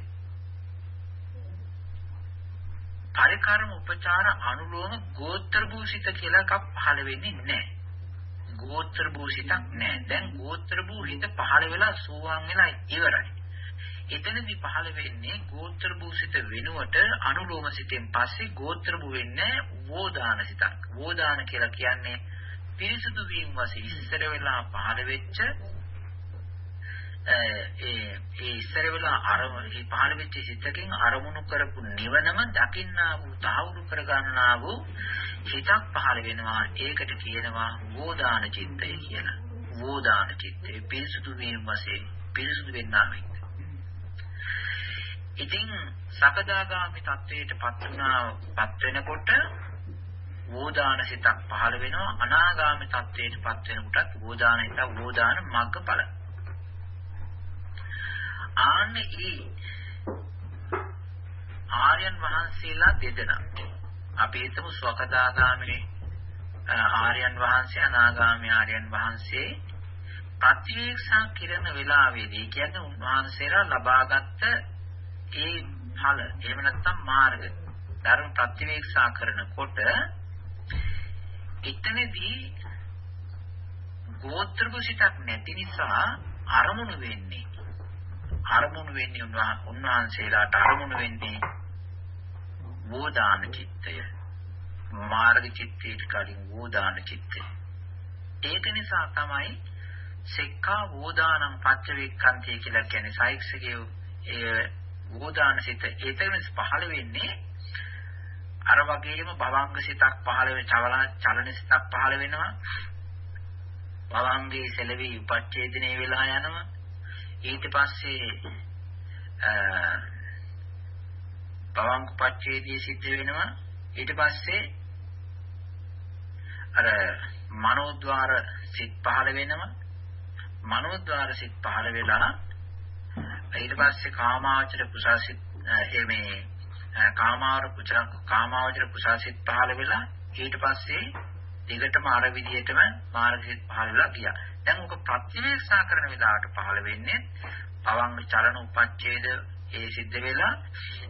පරිකර්ම උපචාර අනුලෝම ගෝත්‍ර භූසිත කියලා එකක් පහළ වෙන්නේ නැහැ. ගෝත්‍ර භූසිතක් නැහැ. දැන් ගෝත්‍ර භූහිත පහළ වෙලා සෝවාන් වෙලා ඉවරයි. එතනදී පහළ වෙන්නේ ගෝත්‍ර භූසිත වෙනුවට අනුලෝම සිතෙන් පස්සේ ගෝත්‍ර භූ වෙන්නේ වෝදාන සිතක්. වෝදාන කියලා කියන්නේ පිරිසුදු වීම වශයෙන් ඉස්සර වෙලා පහළ වෙච්ච ඒ ඒ ඉස්සර වෙලා අරමුණ මේ පහළ වෙච්ච හිතකින් අරමුණු කරපු නිවනම දකින්නා වූ තහවුරු කරගන්නා වූ හිතක් පහළ වෙනවා. ඒකට කියනවා වෝදාන චිත්තය කියලා. වෝදාන චිත්තය පිරිසුදු වීම වශයෙන් පිරිසුදු වෙන්නා වෙන්න ඉතින් සකදාගාමි තත්වයටපත් වුණා පත් වෙනකොට වෝදාන සිතක් පහළ වෙනවා. අනාගාමි තත්වයටපත් වෙනකොටත් වෝදාන හිත වෝදාන මග්ගඵල ආන්නේ ඒ ආර්යයන් වහන්සේලා දෙදෙනා. අපි හිතමු ස්වකදාගාමිනේ ආර්යයන් වහන්සේ අනාගාමී ආර්යයන් වහන්සේ ප්‍රතිවේක්ෂා කිරණ වෙලාවේදී කියන්නේ උන්වහන්සේලා ලබාගත් ඒ ඵල එහෙම නැත්නම් මාර්ග ධර්ම ප්‍රතිවේක්ෂා කරනකොට එතනදී ගෝත්‍ර කුසිතක් නැති නිසා අරමුණු වෙන්නේ. අරමුණු වෙන්නේ උන්වහන්සේලාට අරමුණු වෙන්නේ වෝදාන චිත්තය. මාර්ග චිත්තයට කලින් වෝදාන චිත්තය. ඒක නිසා තමයි සෙක්ඛා වෝදානම් පච්චවේක්ඛන්තය කියලා කියන්නේ සායික්ෂගේ ඒ වෝදාන සිත ඒතන පහළ වෙන්නේ අර වගේම භවංග සිතක් පහළ වෙන චලන සිතක් පහළ වෙනවා. භවංගේ සැලවි උපච්ඡේදනයේ වෙලා යනවා. ඊට පස්සේ භවංග උපච්ඡේදයේ සිද්ධ වෙනවා. ඊට පස්සේ අර මනෝද්වාර සිත් පහළ වෙනවා. මනෝද්වාර සිත් පහළ වෙලා ඊට පස්සේ කාමාවචර කුසාසිත මේ කාමාවර කුසල කාමාවචර කුසාසිත පහළ වෙලා ඊට පස්සේ දිගටම අර විදිහටම මාර්ගසිත පහළ වෙලා ගියා. දැන් උක ප්‍රතිවේක්ෂා කරන වෙලාවට පහළ වෙන්නේ පවංග චලන උපච්ඡේද ඒ සිද්ධ වෙලා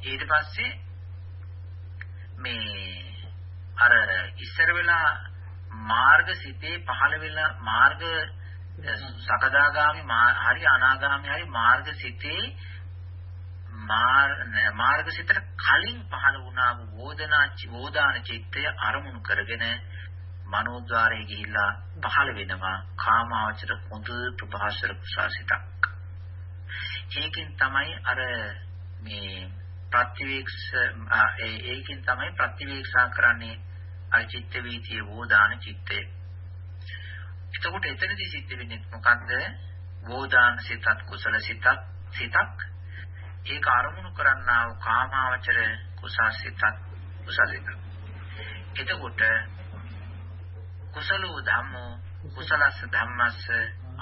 ඊට පස්සේ මේ අර ඉස්සර වෙලා මාර්ග සිතේ පහළ වෙලා මාර්ග සකදාගාමි හරි අනාගාමි හරි මාර්ග සිතේ මාර්ග සිතට කලින් පහළ වුණා වූ වෝදනා වෝදාන චිත්තය අරමුණු කරගෙන මනෝද්වාරයේ ගිහිල්ලා පහළ වෙනවා කාමාවචර හොඳ ප්‍රභාසර කුසාසිතක්. ඒකෙන් තමයි අර මේ ප්‍රතිවේක්ෂ ඒකෙන් තමයි ප්‍රතිවේක්ෂා කරන්නේ අර චිත්ත වීතිය වෝදාන චිත්තය. එතකොට එතනදී සිද්ධ වෙන්නේ මොකද්ද? වෝදාන සිතත් කුසල සිතත් සිතක් ඒක අරමුණු කරන්නා වූ කාමාවචර කුසල සිතත් කුසල සිතක්. එතකොට කුසලෝ ධම්මෝ කුසලස්ස ධම්මස්ස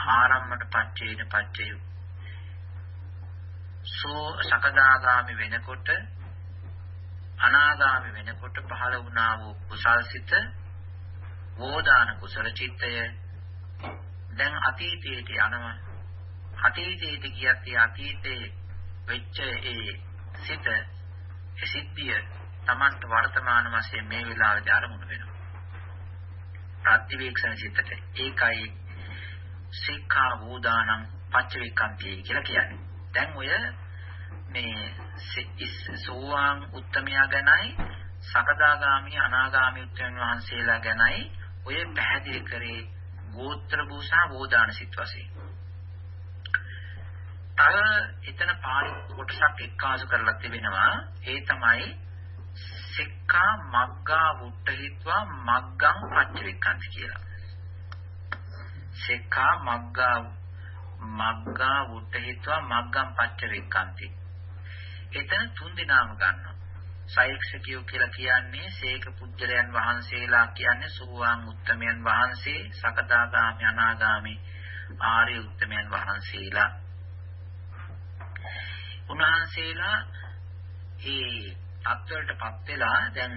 ආරම්මන පච්චේන පච්චයු සෝ සකදාගාමි වෙනකොට අනාගාමි වෙනකොට පහළ වුණා වූ කුසල්සිත වෝදාන කුසල චිත්තය දැන් අතීතයට යනවා අතීතයට ගියත් ඒ අතීතයේ වෙච්ච ඒ සිත ඒ සිද්ධිය Tamanට වර්තමාන වශයෙන් මේ වෙලාවේදී අරමුණු වෙනවා. ප්‍රතිවේක්ෂණ සිතට ඒකයි සික්ඛා වෝදානම් පච්චවේකන්ති කියලා කියන්නේ. දැන් ඔය මේ සෝවාන් උත්තමයා ගැනයි සකදාගාමි අනාගාමි උත්තමයන් වහන්සේලා ගැනයි ඔය පැහැදිලි කරේ ගෝත්‍ර භූෂා වෝදාන සිත් වශයෙන්. තව එතන පාළි කොටසක් එක්කාසු කරලා තිබෙනවා ඒ තමයි සික්ඛා මග්ගා වුට්ටහිත්වා මග්ගං පච්චවික්ඛන්ති කියලා. සික්ඛා මග්ගා මග්ගා වුට්ටහිත්වා මග්ගං පච්චවික්ඛන්ති. එතන තුන් දිනාම ගන්නවා. සෛක්ෂකියෝ කියලා කියන්නේ සේක පුජ්‍යලයන් වහන්සේලා කියන්නේ සෝවාන් උත්තමයන් වහන්සේ, සකදාගාමි අනාගාමි ආර්ය උත්තමයන් වහන්සේලා. උන්වහන්සේලා ඒ අත්වලටපත් වෙලා දැන්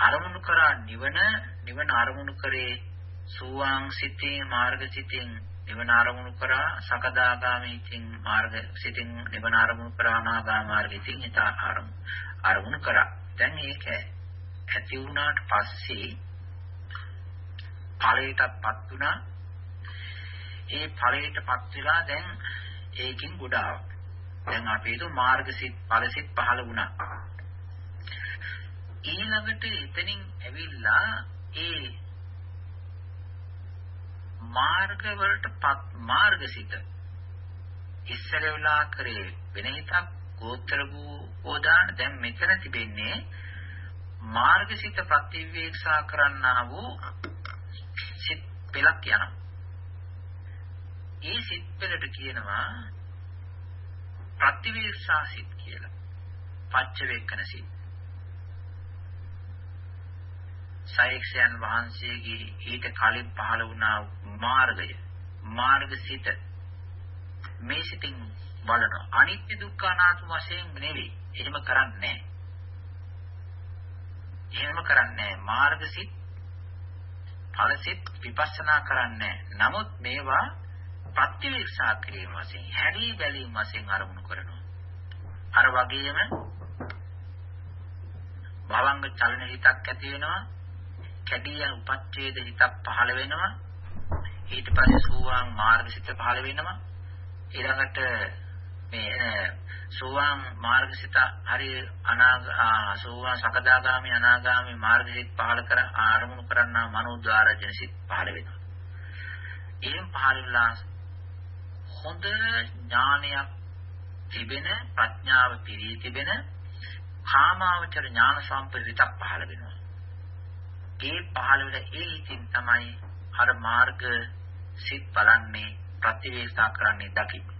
අරමුණු කරා නිවන නිවන අරමුණු කරේ සෝවාන් සිතේ මාර්ග සිතෙන් නිවන අරමුණු කරා සකදාගාමීකින් මාර්ග සිතින් නිවන අරමුණු කරා අනාගාම මාර්ගයෙන් හිත අරමුණු අරමුණු කරා. දැන් ඒක ඇති වුණාට පස්සේ ඵලයටපත් වුණා. ඒ ඵලයටපත් වෙලා දැන් ඒකින් ගොඩාවක්. දැන් අපි හිතුව මාර්ගසිත ඵලසිත පහළ වුණා. ඊළඟට එතනින් ඇවිල්ලා ඒ මාර්ග වලටපත් මාර්ගසිත ඉස්සර වෙලා කරේ වෙන හිතක් ගෝත්‍ර වූ ඕදාන දැන් මෙතන තිබෙන්නේ මාර්ගසිත ප්‍රතිවේක්ෂා කරන්නා වූ සිත් පෙළක් යනවා. ඒ සිත් පෙළට කියනවා ප්‍රතිවේක්ෂා සිත් කියලා. පච්චවේක්කන සිත්. සෛක්ෂයන් වහන්සේගේ ඊට කලින් පහළ වුණා මාර්ගය මාර්ගසිත මේ සිතින් බලන අනිත්‍ය දුක්ඛ අනාත්ම වශයෙන් නෙවෙයි එහෙම කරන්නේ එහෙම කරන්නේ මාර්ගසිත ඵලසිත විපස්සනා කරන්නේ නමුත් මේවා ප්‍රතිවික්ෂා කිරීම වශයෙන් හැරී බැලීම වශයෙන් අරමුණු කරනවා. අර වගේම භවංග චලන හිතක් ඇති වෙනවා. කැඩියන් උපච්ඡේද හිතක් පහළ වෙනවා. ඊට පස්සේ සෝවාන් මාර්ගසිත පහළ වෙනවා. ඊළඟට මේ සෝවාන් මාර්ගසිත හරි අනාගා සෝවාන් සකදාගාමි අනාගාමි මාර්ගසිත පහළ කර ආරමුණු කරන්නා මනෝද්වාරජන සිත් පහළ වෙනවා එයින් පහළලා හොඳ ඥානයක් තිබෙන ප්‍රඥාව පිරී තිබෙන කාමාවචර ඥාන සම්ප්‍රයුක්තක් පහළ වෙනවා ඒ පහළ වෙන ඒ හිතින් තමයි අර මාර්ග සිත් බලන්නේ ප්‍රතිවේක්ෂා කරන්නේ දකින්නේ.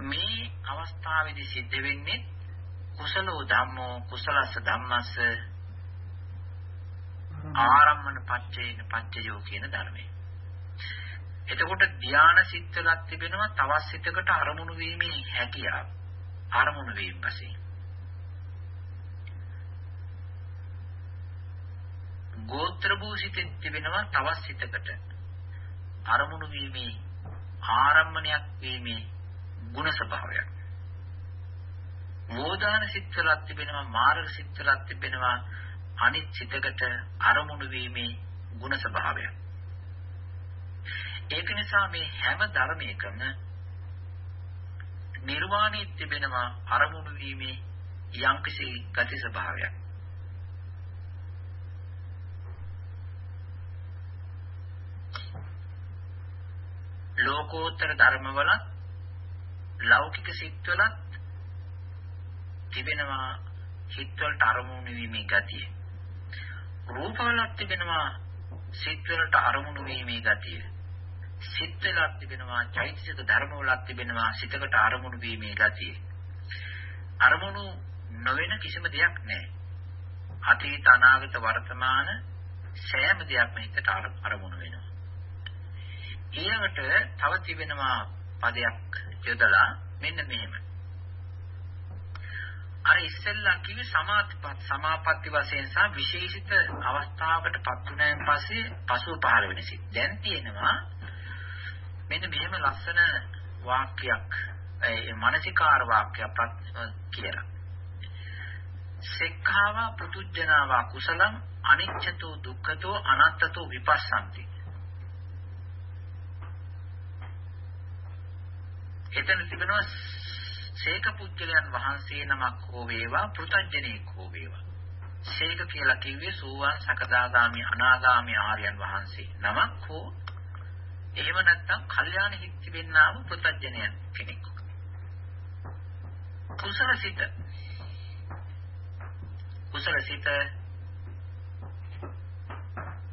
මේ අවස්ථාවේදී සිද්ධ වෙන්නේ කුසලෝ ධම්මෝ කුසලස්ස ධම්මස්ස ආරම්මන පච්චේන පච්චයෝ කියන ධර්මය. එතකොට ධානා සිත්වලක් තිබෙනවා තවත් සිතකට අරමුණු වීමේ හැකියාව. අරමුණු වීම පස්සේ ගෝත්‍ර භූසිතෙන් තිබෙනවා තවත් සිතකට අරමුණු වීමේ ආරම්මණයක් වීමේ ಗುಣ ස්වභාවයක්. මෝදාන සිත්වලත් තිබෙනවා මාර්ග සිත්වලත් තිබෙනවා අනිත් සිතකට අරමුණු වීමේ ಗುಣ ස්වභාවයක්. ඒක නිසා මේ හැම ධර්මයකම නිර්වාණය තිබෙනවා අරමුණු වීමේ යම්කිසි ගති ස්වභාවයක්. ලෝකෝත්තර ධර්මවලත් ලෞකික සිත්වලත් තිබෙනවා සිත්වලට අරමුණු වීමේ ගතිය. රූපවලත් තිබෙනවා සිත්වලට අරමුණු වීමේ ගතිය. සිත්වලත් තිබෙනවා චෛතසික ධර්මවලත් තිබෙනවා සිතකට අරමුණු වීමේ ගතිය. අරමුණු නොවන කිසිම දෙයක් නැහැ. අතීත අනාගත වර්තමාන සෑම දෙයක්ම හිතට අරමුණු වෙනවා. ඊළඟට තව තිබෙනවා පදයක් යොදලා මෙන්න මෙහෙම. අර ඉස්සෙල්ලා කිව්වේ සමාපත් සමාපatti වශයෙන් සහ විශේෂිත අවස්ථාවකට පත් වුණාන් පස්සේ පසුව පහළ වෙන සිත්. දැන් තියෙනවා මෙන්න මෙහෙම ලස්සන වාක්‍යයක් ඒ මානසිකාර වාක්‍යයක් කියලා. සෙක්ඛාවා පුතුජනාවා කුසලං අනිච්චතෝ දුක්ඛතෝ අනත්තතෝ විපස්සන්ති එතන තිබෙනවා සේක පුජ්‍යලයන් වහන්සේ නමක් හෝ වේවා පෘතජ්ජනෙක් හෝ වේවා. සේක කියලා කිව්වේ සෝවාන් සකදාගාමි අනාගාමි ආර්යයන් වහන්සේ නමක් හෝ එහෙම නැත්නම් කල්යාණ හිත් තිබෙන්නා වූ පෘතජ්ජනයන් කෙනෙක්. කුසලසිත කුසලසිත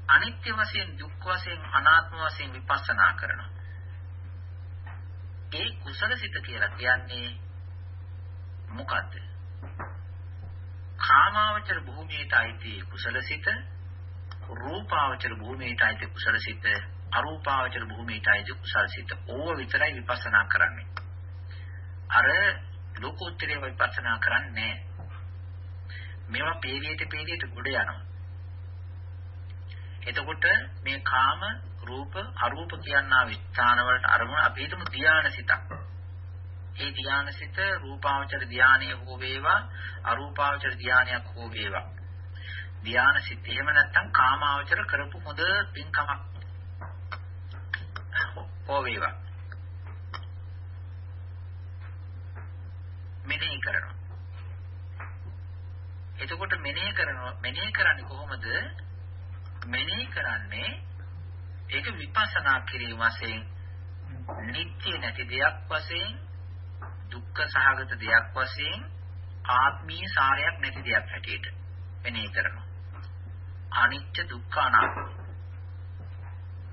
අනිත්‍ය වශයෙන් දුක් වශයෙන් අනාත්ම වශයෙන් විපස්සනා කරනවා. ඒ කුසල සිත කියලා කියන්නේ මොකද්ද? කාමාවචර භූමියට අයිති කුසල සිත, රූපාවචර භූමියට අයිති කුසල සිත, අරූපාවචර භූමියට අයිති කුසල සිත. ඕව විතරයි විපස්සනා කරන්නේ. අර ලෝකෝත්තරේ විපස්සනා කරන්නේ මේවා පේලියට පේලියට ගොඩ යනවා. එතකොට මේ කාම රූප අරූප කියනා විස්ථාන වලට අරමුණ අපි හිතමු ධානාසිතක්. ඒ ධානාසිත රූපාවචර ධානය හෝ වේවා අරූපාවචර ධානයක් හෝ වේවා. ධානාසිත එහෙම නැත්නම් කාමාවචර කරපු හොඳ පින්කමක් හෝ වේවා. මෙනෙහි කරනවා. එතකොට මෙනෙහි කරනවා මෙනෙහි කරන්නේ කොහොමද? මෙනෙහි කරන්නේ ඒක විපස්සනා කිරීම වශයෙන් නිත්‍ය නැති දෙයක් වශයෙන් දුක්ඛ සහගත දෙයක් වශයෙන් ආත්මීය සාරයක් නැති දෙයක් හැටියට මෙනෙහි කරනවා. අනිත්‍ය දුක්ඛ අනාත්ම.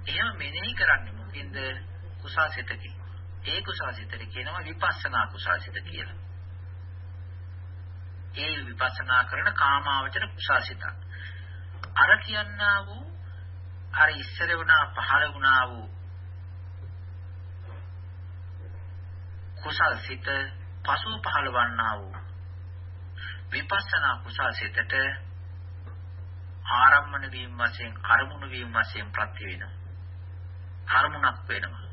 එහෙම මෙනෙහි කරන්නේ මොකින්ද? කුසාසිතකින්. ඒ කුසාසිතට කියනවා විපස්සනා කුසාසිත කියලා. ඒ විපස්සනා කරන කාමාවචර කුසාසිත. අර කියන්නා වූ අර ඉස්සර වුණා පහළ වුණා වූ කුසල් සිත පසු පහළ වන්නා වූ විපස්සනා කුසල් සිතට ආරම්මන වීම වශයෙන් අරමුණු වීම වශයෙන් ප්‍රත්‍ය වෙනවා. අරමුණක් වෙනවා.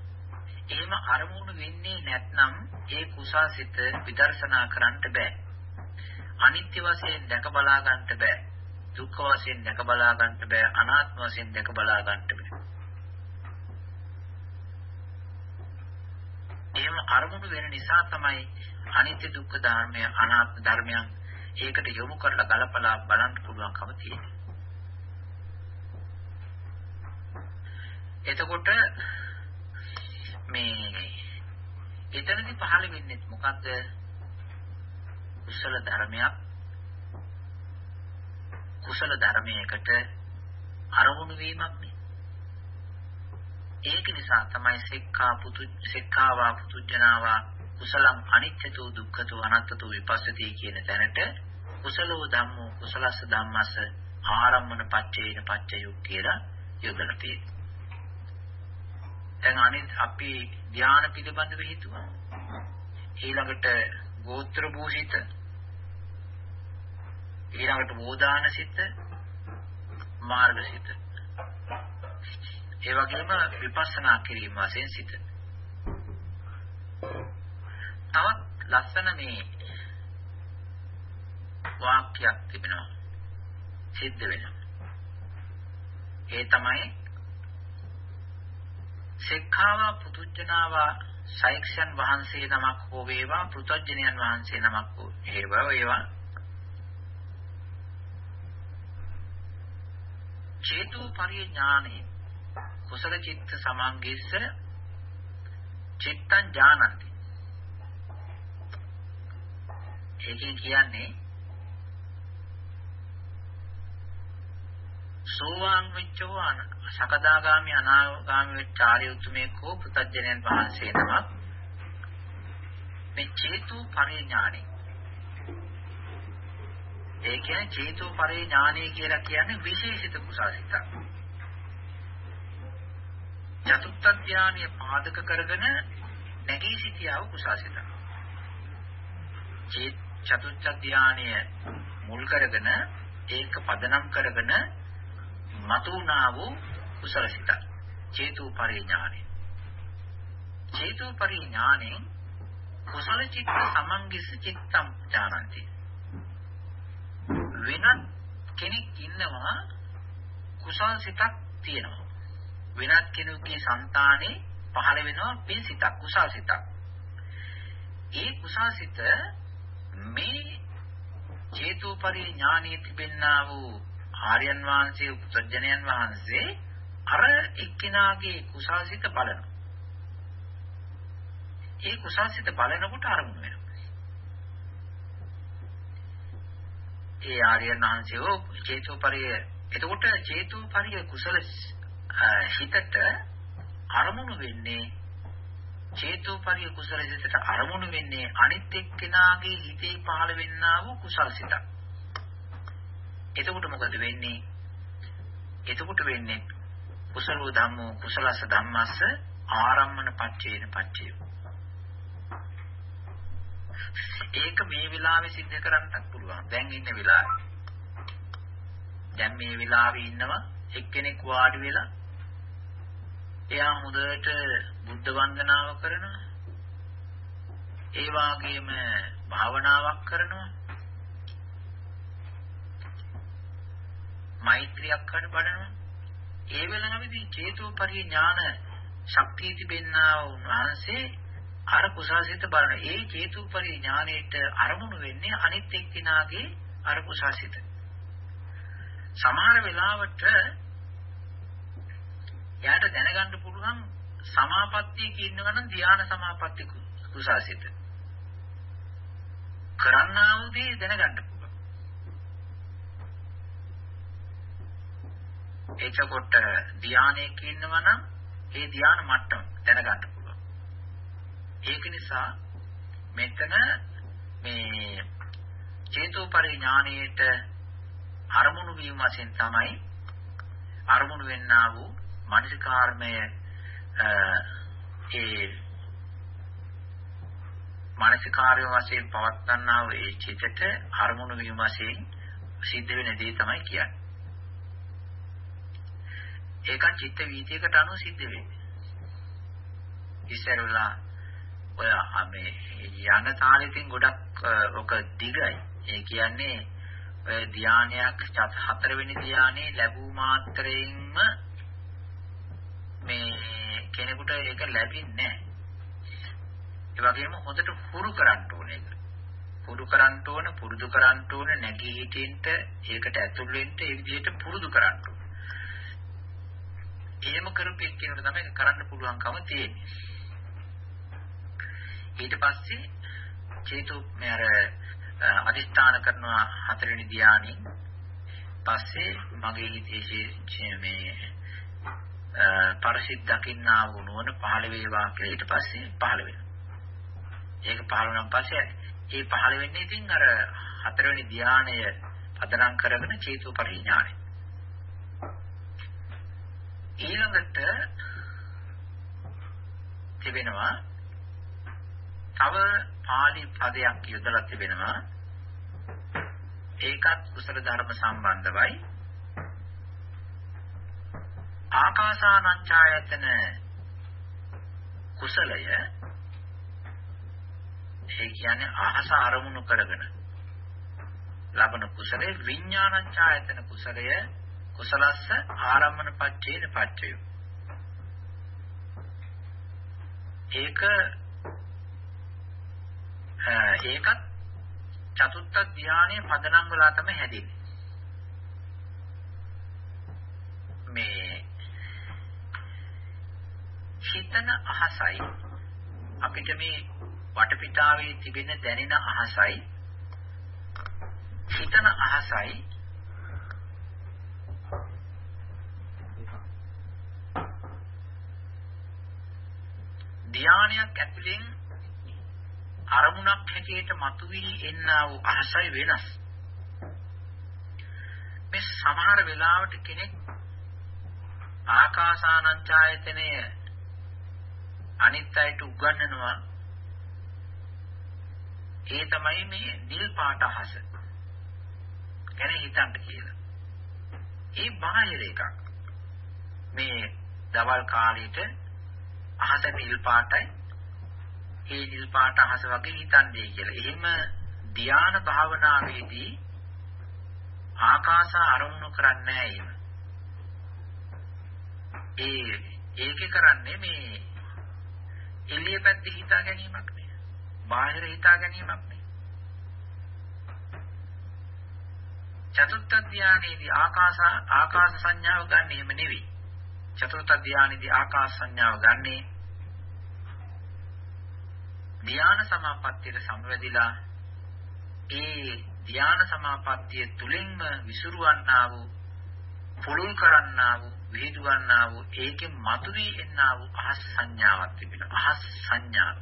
එහෙම අරමුණු වෙන්නේ නැත්නම් ඒ කුසල් සිත විදර්ශනා කරන්න බෑ. අනිත්‍ය වශයෙන් දැක බලා ගන්නට බෑ. දුක්ඛ වශයෙන් දැක බලා ගන්නට බෑ අනාත්ම වශයෙන් දැක බලා ගන්නට බෑ. එහෙම අරමුණු වෙන නිසා තමයි අනිත්‍ය දුක්ඛ ධර්මය අනාත්ම ධර්මයන් ඒකට යොමු කරලා ගලපලා බලන්න පුළුවන්කම තියෙන්නේ එතකොට මේ එතනදී පහළ වෙන්නේ මොකද්ද? කුසල ධර්මයක් කුසල ධර්මයකට අරමුණු වීමක් නේ. ඒක නිසා තමයි සෙක්ඛා පුතු සෙක්ඛාවා පුතුජනාවා කුසලං අනිච්චතෝ දුක්ඛතෝ අනත්තතෝ විපස්සති කියන තැනට කුසලෝ ධම්මෝ කුසලස්ස ධම්මස්ස ආරම්මන පච්චේන පච්චයු කියලා යොදලා තියෙනවා. දැන් අනිත් අපි ධානය පිළිබඳව හිතුවා. ඊළඟට ගෝත්‍ර භූෂිත ඊළඟට මෝදාන සිත මාර්ග සිත ඒ වගේම විපස්සනා කිරීම වශයෙන් සිත තවත් ලස්සන මේ වාක්‍යයක් තිබෙනවා. සිද්ධ වෙනවා. ඒ තමයි සෙක්ඛාවා පුතුජනාවා සෛක්ෂයන් වහන්සේ නමක් හෝ වේවා පෘතජ්ජනයන් වහන්සේ නමක් හෝ වේවා වේවා චේතු පරිඥානේ. කුසල චිත්ත සමංගෙස්ස චිත්තං ඥානන්ති. ඒකෙන් කියන්නේ සෝවාන් වෙච්චෝ සකදාගාමි අනාගාමි වෙච්ච ආර්ය උතුමෙක් හෝ පුතඥයන් වහන්සේ නමක්. මේ චේතු පරිඥානෙ. ඒ කියන්නේ චේතු පරිඥානෙ කියලා කියන්නේ විශේෂිත කුසාසිතක්. චතුත්ථ ධානය පාදක කරගෙන නැගී සිටියව කුසාසිතක්. චතුත්ථ ධානය මුල් කරගෙන ඒක පදනම් කරගෙන මතුණා වූ කුසල සිත චේතු පරිඥානෙ චේතු පරිඥානෙන් කුසල චිත්ත සමංගිස චිත්තම් ඥානන්ති වෙනත් කෙනෙක් ඉන්නවා කුසල සිතක් තියෙනවා වෙනත් කෙනෙකුගේ సంతානේ පහළ වෙනවා පින් සිතක් කුසල සිතක් ඒ කුසල සිත මේ චේතුපරි ඥානීය තිබෙන්නා වූ ආර්යයන් වහන්සේ උපසජනයන් වහන්සේ අර එක්කිනාගේ කුසාසිත බලනවා. ඒ කුසාසිත බලනකොට අරමුණු වෙනවා. ඒ ආර්යයන් වහන්සේ චේතුපරිය එතකොට චේතුපරිය කුසල හිතට අරමුණු වෙන්නේ චේතුපරිය කුසල සිතට අරමුණු වෙන්නේ අනිත් එක්කෙනාගේ හිතේ පහළ වෙන්නා වූ කුසල සිතක්. එතකොට මොකද වෙන්නේ? එතකොට වෙන්නේ කුසල ධම්මෝ කුසලස ධම්මස්ස ආරම්මන පච්චේන පච්චේ. ඒක මේ වෙලාවේ සිද්ධ කරන්නත් පුළුවන්. දැන් ඉන්න වෙලාවේ. දැන් මේ වෙලාවේ ඉන්නවා එක්කෙනෙක් වාඩි වෙලා එයා හොඳට බුද්ධ වන්දනාව කරනවා. ඒ වගේම භාවනාවක් කරනවා. මෛත්‍රියක් කරන බලනවා. ඒ වෙලාවේදී චේතෝ පරිඥාන ශක්තිය තිබෙනා වූ වහන්සේ අර කුසාසිත බලන ඒ චේතෝපරිය ඥානයට අරමුණු වෙන්නේ අනිත් එක්කිනාගේ අර කුසාසිත. සමහර වෙලාවට යාට දැනගන්න පුළුවන් සමාපත්තියක ඉන්නවා නම් ධ්‍යාන සමාපatti කුසාසිත. කරන්නා වූ දේ දැනගන්න එතකොට ධානයක ඉන්නවා නම් ඒ ධාන මට්ටම දැනගන්න පුළුවන්. ඒක නිසා මෙතන මේ චේතෝපරි ඥානයේට අරමුණු වීම වශයෙන් තමයි අරමුණු වෙන්නා වූ මානසිකාර්මය ඒ මානසිකාර්ය වශයෙන් පවත්වන්නා වූ ඒ චිතට අරමුණු වීම වශයෙන් සිද්ධ වෙන දේ තමයි කියන්නේ. ඒක චිත්ත වීතියකට අනුව සිද්ධ වෙන්නේ. ඉස්සරලා ඔය මේ යන තාලෙකින් ගොඩක් ඔක දිගයි. ඒ කියන්නේ ඔය ධානයක් හතරවෙනි ධානයේ ලැබූ මාත්‍රයෙන්ම මේ කෙනෙකුට ඒක ලැබෙන්නේ නැහැ. ඒ වගේම හොඳට හුරු කරන්න ඕනේ ඒක. පුරුදු කරන්න ඕන පුරුදු කරන්න ඕන නැගී හිටින්න ඒකට ඇතුල් වෙන්න ඒ විදිහට පුරුදු කරන්න ඕන. එහෙම කරපු එක්කෙනෙකුට තමයි කරන්න පුළුවන්කම තියෙන්නේ. ඊට පස්සේ චේතු මේ අර අදිස්ථාන කරනවා හතරවෙනි ධානයෙන් පස්සේ මගේ හිතේ මේ පරිසිත දකින්නා වූ නුවණ පහළ වේවා කියලා ඊට පස්සේ පහළ වෙනවා. ඒක පහළ වුණාන් පස්සේ ඒ පහළ වෙන්නේ ඉතින් අර හතරවෙනි ධානය පදනම් කරගෙන චේතු පරිඥානයි. ඊළඟට තිබෙනවා තව පාලි පදයක් යොදලා තිබෙනවා ඒකත් කුසල ධර්ම සම්බන්ධවයි ආකාසානංචායතන කුසලය ඒ කියන්නේ අහස අරමුණු කරගෙන ලබන කුසලයේ විඥානංචායතන කුසලය කුසලස්ස ආරම්මන පච්චේන පච්චය. ඒක ඒකත් චතුත්ථ ධානයේ පදනම් වෙලා තමයි හැදෙන්නේ. මේ හිතන අහසයි අපිට මේ වටපිටාවේ තිබෙන දැනෙන අහසයි හිතන අහසයි ධානයක් ඇතුලෙන් අරමුණක් හැටියට මතුවී එන්නා වූ අහසයි වෙනස්. මේ සමහර වෙලාවට කෙනෙක් ආකාසානංචායතනය අනිත් අයට උගන්වනවා ඒ තමයි මේ නිල් පාට අහස. ගැන හිතන්න කියලා. ඒ බාහිර එකක්. මේ දවල් කාලේට අහස නිල් පාටයි. ඒ නිල් පාට අහස වගේ හිතන්නේ කියලා. එහෙම ධාන භාවනාවේදී ආකාශ අරමුණු කරන්නේ නැහැ ඒ ඒකේ කරන්නේ මේ එළිය පැත්තේ හිතා ගැනීමක් නේ. බාහිර හිතා ගැනීමක් නේ. චතුත්ථ ධානයේදී ආකාශ ආකාශ සංඥාව ගන්න එහෙම නෙවෙයි. චතුර්ථ ධානයේදී ආකාශ සංඥාව ගන්නේ ධාන සමාපත්තියට සමවැදිලා ඒ ධාන සමාපත්තිය තුලින්ම විසුරුවන්නා වූ පුළුල් කරන්නා වූ විහිදුවන්නා වූ ඒකෙන් මතුවී එන්නා වූ අහස් සංඥාවක් තිබෙනවා. අහස් සංඥාව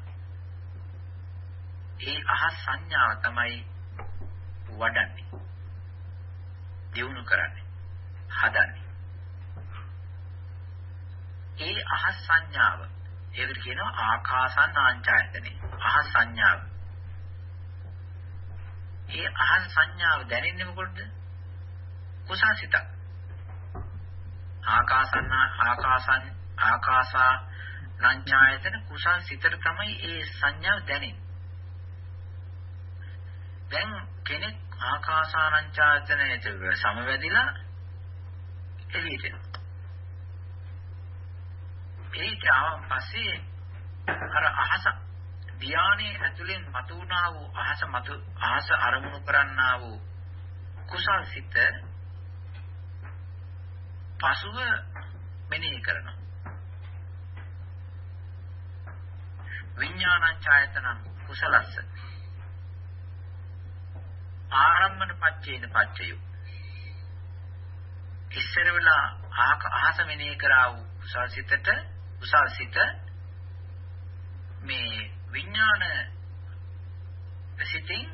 ඒ අහස් සංඥාව තමයි වඩන්නේ. දියුණු කරන්නේ. හදන්නේ. ඒ අහස් සංඥාව ඒකට කියනවා ආකාසන් ආංචායතනෙ අහස් සංඥාව ඒ අහස් සංඥාව දැනෙන්නේ මොකටද කුසාසිතක් ආකාසන්න ආකාසන් ආකාසා ලංචායතන කුසල් සිතට තමයි ඒ සංඥාව දැනෙන්නේ. දැන් කෙනෙක් ආකාසානංචායතනයට සමවැදිලා එළියට එනවා. එළියට ආවන් පස්සේ අර අහස ධානයේ ඇතුලෙන් මතුවනා වූ අහස මතු අහස අරමුණු කරන්නා වූ කුසල් සිත පසුව මෙනෙහි කරනවා. විඥානං ඡායතනං කුසලස්ස ආරම්මන පච්චේන පච්චයු ඉස්සර වෙලා අහස මෙනෙහි කරා වූ කුසල්සිතට කුසල්සිත මේ විඥාන සිතින්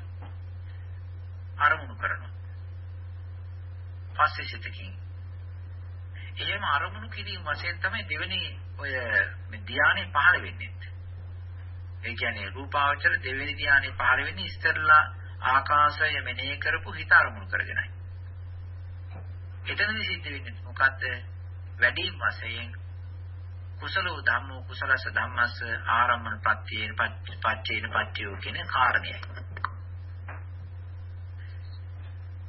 අරමුණු කරනවා පස්සේ සිතකින් එහෙම අරමුණු කිරීම වශයෙන් තමයි දෙවෙනි ඔය ධානයේ පහළ වෙන්නේ. ඒ කියන්නේ රූපාවචර දෙවෙනි ධානයේ පහළ වෙන්නේ ඉස්තරලා ආකාශය මෙනෙහි කරපු හිත අරමුණු කරගෙනයි. එතනදි සිද්ධ වෙන්නේ මොකද්ද? වැඩිම වශයෙන් කුසල ධම්මෝ කුසලස ධම්මස්ස ආරම්මන පත්‍යේන පච්චේන පච්චයෝ කියන කාරණයයි.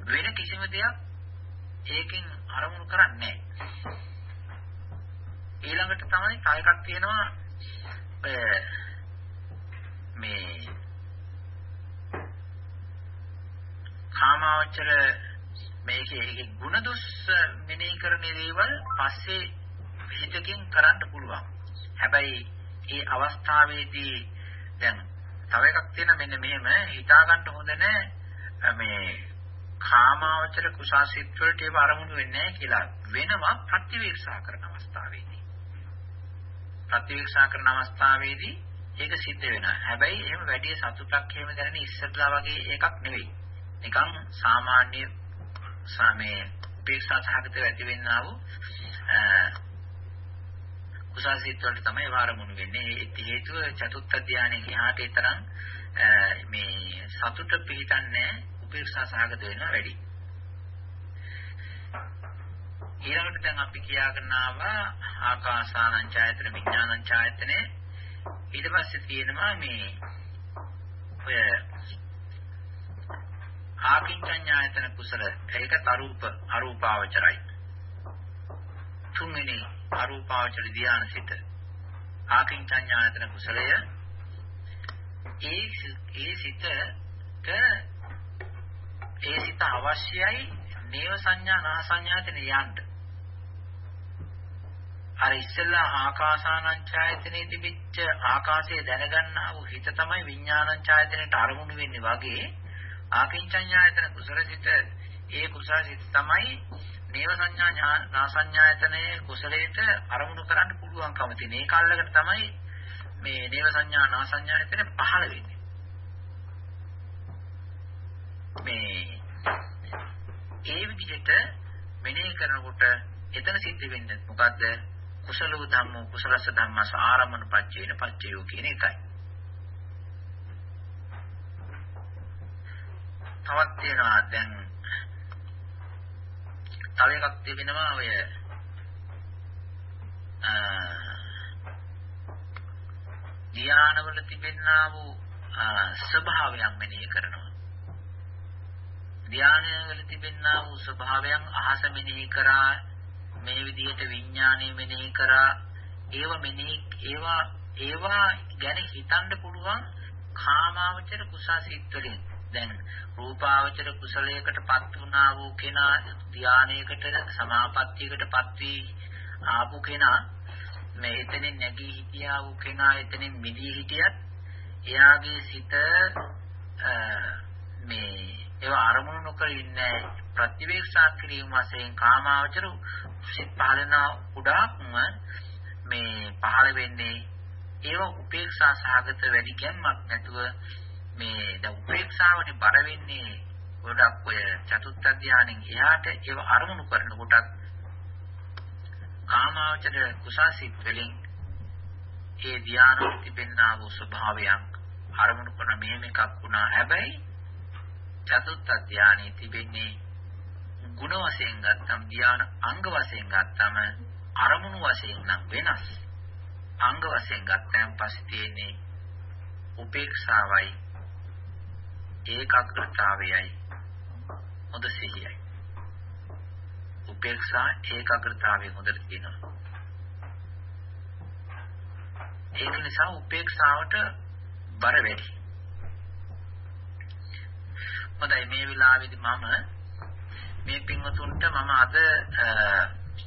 වෙන කිසිම දෙයක් ඒකෙන් අරමුණු කරන්නේ ඊළඟට තමයි තව එකක් තියෙනවා මේ කාමාවචර මේකේ ඒකේ ಗುಣ දුස් මෙනෙහි කරන දේවල් පස්සේ හිතකින් කරන්න පුළුවන්. හැබැයි ඒ අවස්ථාවේදී දැන් තව එකක් තියෙන මෙන්න මෙහෙම හිතා ගන්න හොඳ නැහැ මේ කාමාවචර කුසාසිත වලට ඒව අරමුණු වෙන්නේ නැහැ කියලා වෙනවා ප්‍රතිවීක්ෂා කරන අවස්ථාවේදී. ප්‍රතිවීක්ෂා කරන අවස්ථාවේදී ඒක සිද්ධ වෙනවා. හැබැයි එහෙම වැඩි සතුටක් එහෙම දැනෙන ඉස්සරලා වගේ එකක් නෙවෙයි. නිකන් සාමාන්‍ය සමේ උපේක්ෂා සහගතව ඇති වෙන්නා වූ කුසාසිත වලට තමයි වාරමුණු වෙන්නේ. ඒ හේතුව චතුත්ථ ධානයේ එහාට තරම් මේ සතුට පිහිටන්නේ උපේක්ෂා සහගත වෙනවා වැඩි. ඊළඟට දැන් අපි කියාගෙන ආවා ආකාසානං ඡායතන විඥානං ඡායතනේ ඊට පස්සේ තියෙනවා මේ ඔය ආකින්චඤ්ඤායතන කුසල ඒකත් අරූප අරූපාවචරයි. තුන්වෙනි අරූපාවචර ධානසිත ආකින්චඤ්ඤායතන කුසලය ඒ ඒ සිතට ඒ සිත අවශ්‍යයි නේව සංඥා නා සංඥාතන යන්න. අර ඉස්සෙල්ලා ආකාසානං ඡායතනේ තිබිච්ච ආකාශය දැනගන්නා වූ හිත තමයි විඥානං ඡායතනයට අරමුණු වෙන්නේ වගේ ආකින්චඤ්ඤායතන කුසලසිත ඒ කුසලසිත තමයි නේව සංඥා නාසඤ්ඤායතනයේ කුසලයට අරමුණු කරන්න පුළුවන්කම තියෙන. ඒ කල්ලකට තමයි මේ නේව සංඥා නාසඤ්ඤායතන පහළ වෙන්නේ. මේ ඒ විදිහට මෙනෙහි කරනකොට එතන සිද්ධ වෙන්නේ මොකද්ද? කුසලෝ ධම්මෝ කුසලස්ස ධම්මස ආරමණ පච්චේන පච්චයෝ කියන එකයි. තවත් තියෙනවා දැන් තව එකක් තිබෙනවා ඔය ධානවල තිබෙනා වූ ස්වභාවයන් මෙනෙහි කරනවා. ධානවල තිබෙනා වූ ස්වභාවයන් අහස මෙනෙහි කරා මේ විදිහට විඥානය මෙනෙහි කරා ඒව මෙනෙහි ඒවා ඒවා ගැන හිතන්න පුළුවන් කාමාවචර කුසාසිත වලින් දැන් රූපාවචර කුසලයකටපත් වුණා වූ කෙනා ධානයකට සමාපත්තියකටපත් වී ආපු කෙනා මේ එතනින් නැගී හිටියා වූ කෙනා එතනින් මිදී හිටියත් එයාගේ සිත මේ ඒව අරමුණු නොකර ඉන්නේ ප්‍රතිවේක්ෂා කිරීම වශයෙන් කාමාවචර සිත් පහළන උඩාක්ම මේ පහළ වෙන්නේ ඒව උපේක්ෂා සහගත වැඩි ගැම්මක් නැතුව මේ දැන් උපේක්ෂාවනේ බර වෙන්නේ ගොඩක් ඔය චතුත්ථ ධානයෙන් එහාට ඒව අරමුණු කරන කොටත් කාමාවචර කුසාසිත වලින් ඒ ධානවල තිබෙනා වූ ස්වභාවයන් අරමුණු කරන මෙහෙම එකක් වුණා. හැබැයි චතුත්ථ ධානයේ තිබෙන්නේ ಗುಣ වශයෙන් ගත්තම ධාන අංග වශයෙන් ගත්තම අරමුණු වශයෙන් නම් වෙනස්. අංග වශයෙන් ගත්තම පස්සේ තියෙන්නේ උපේක්ෂාවයි ඒකාග්‍රතාවයයි හොඳ සිහියයි. උපේක්ෂා ඒකාග්‍රතාවය හොඳට තියෙනවා. ඒක නිසා උපේක්ෂාවට බර වැඩි. හොඳයි මේ වෙලාවේදී මම මේ පින්වතුන්ට මම අද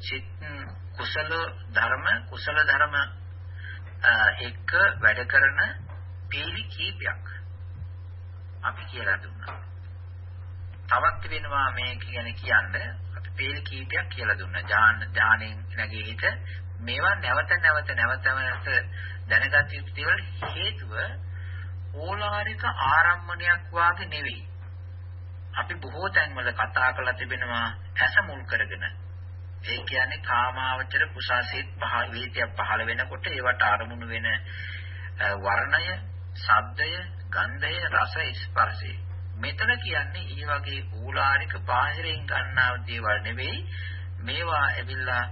චිත් කුසල ධර්ම කුසල ධර්ම එක්ක වැඩ කරන පීලි කීපයක් අපි කියලා දුන්නා. තවත් වෙනවා මේක ගැන කියන්න අපි පේල් කීපයක් කියලා දුන්නා. ඥාන ඥාණයෙන් නැගී හිට මේවා නැවත නැවත නැවත නැවත දැනගත යුතු දේවල් හේතුව ඕලාරික ආරම්මණයක් වාගේ නෙවෙයි. අපි බොහෝ තැන්වල කතා කරලා තිබෙනවා ඇස මුල් කරගෙන. ඒ කියන්නේ කාමාවචර කුසාසීත් පහ වේතියක් පහළ වෙනකොට ඒවට අරමුණු වෙන වර්ණය, ශබ්දය, ගන්ධය, රස, ස්පර්ශය. මෙතන කියන්නේ ඒ වගේ ඌලාරික බාහිරින් ගන්නා දේවල් නෙවෙයි. මේවා ඇවිල්ලා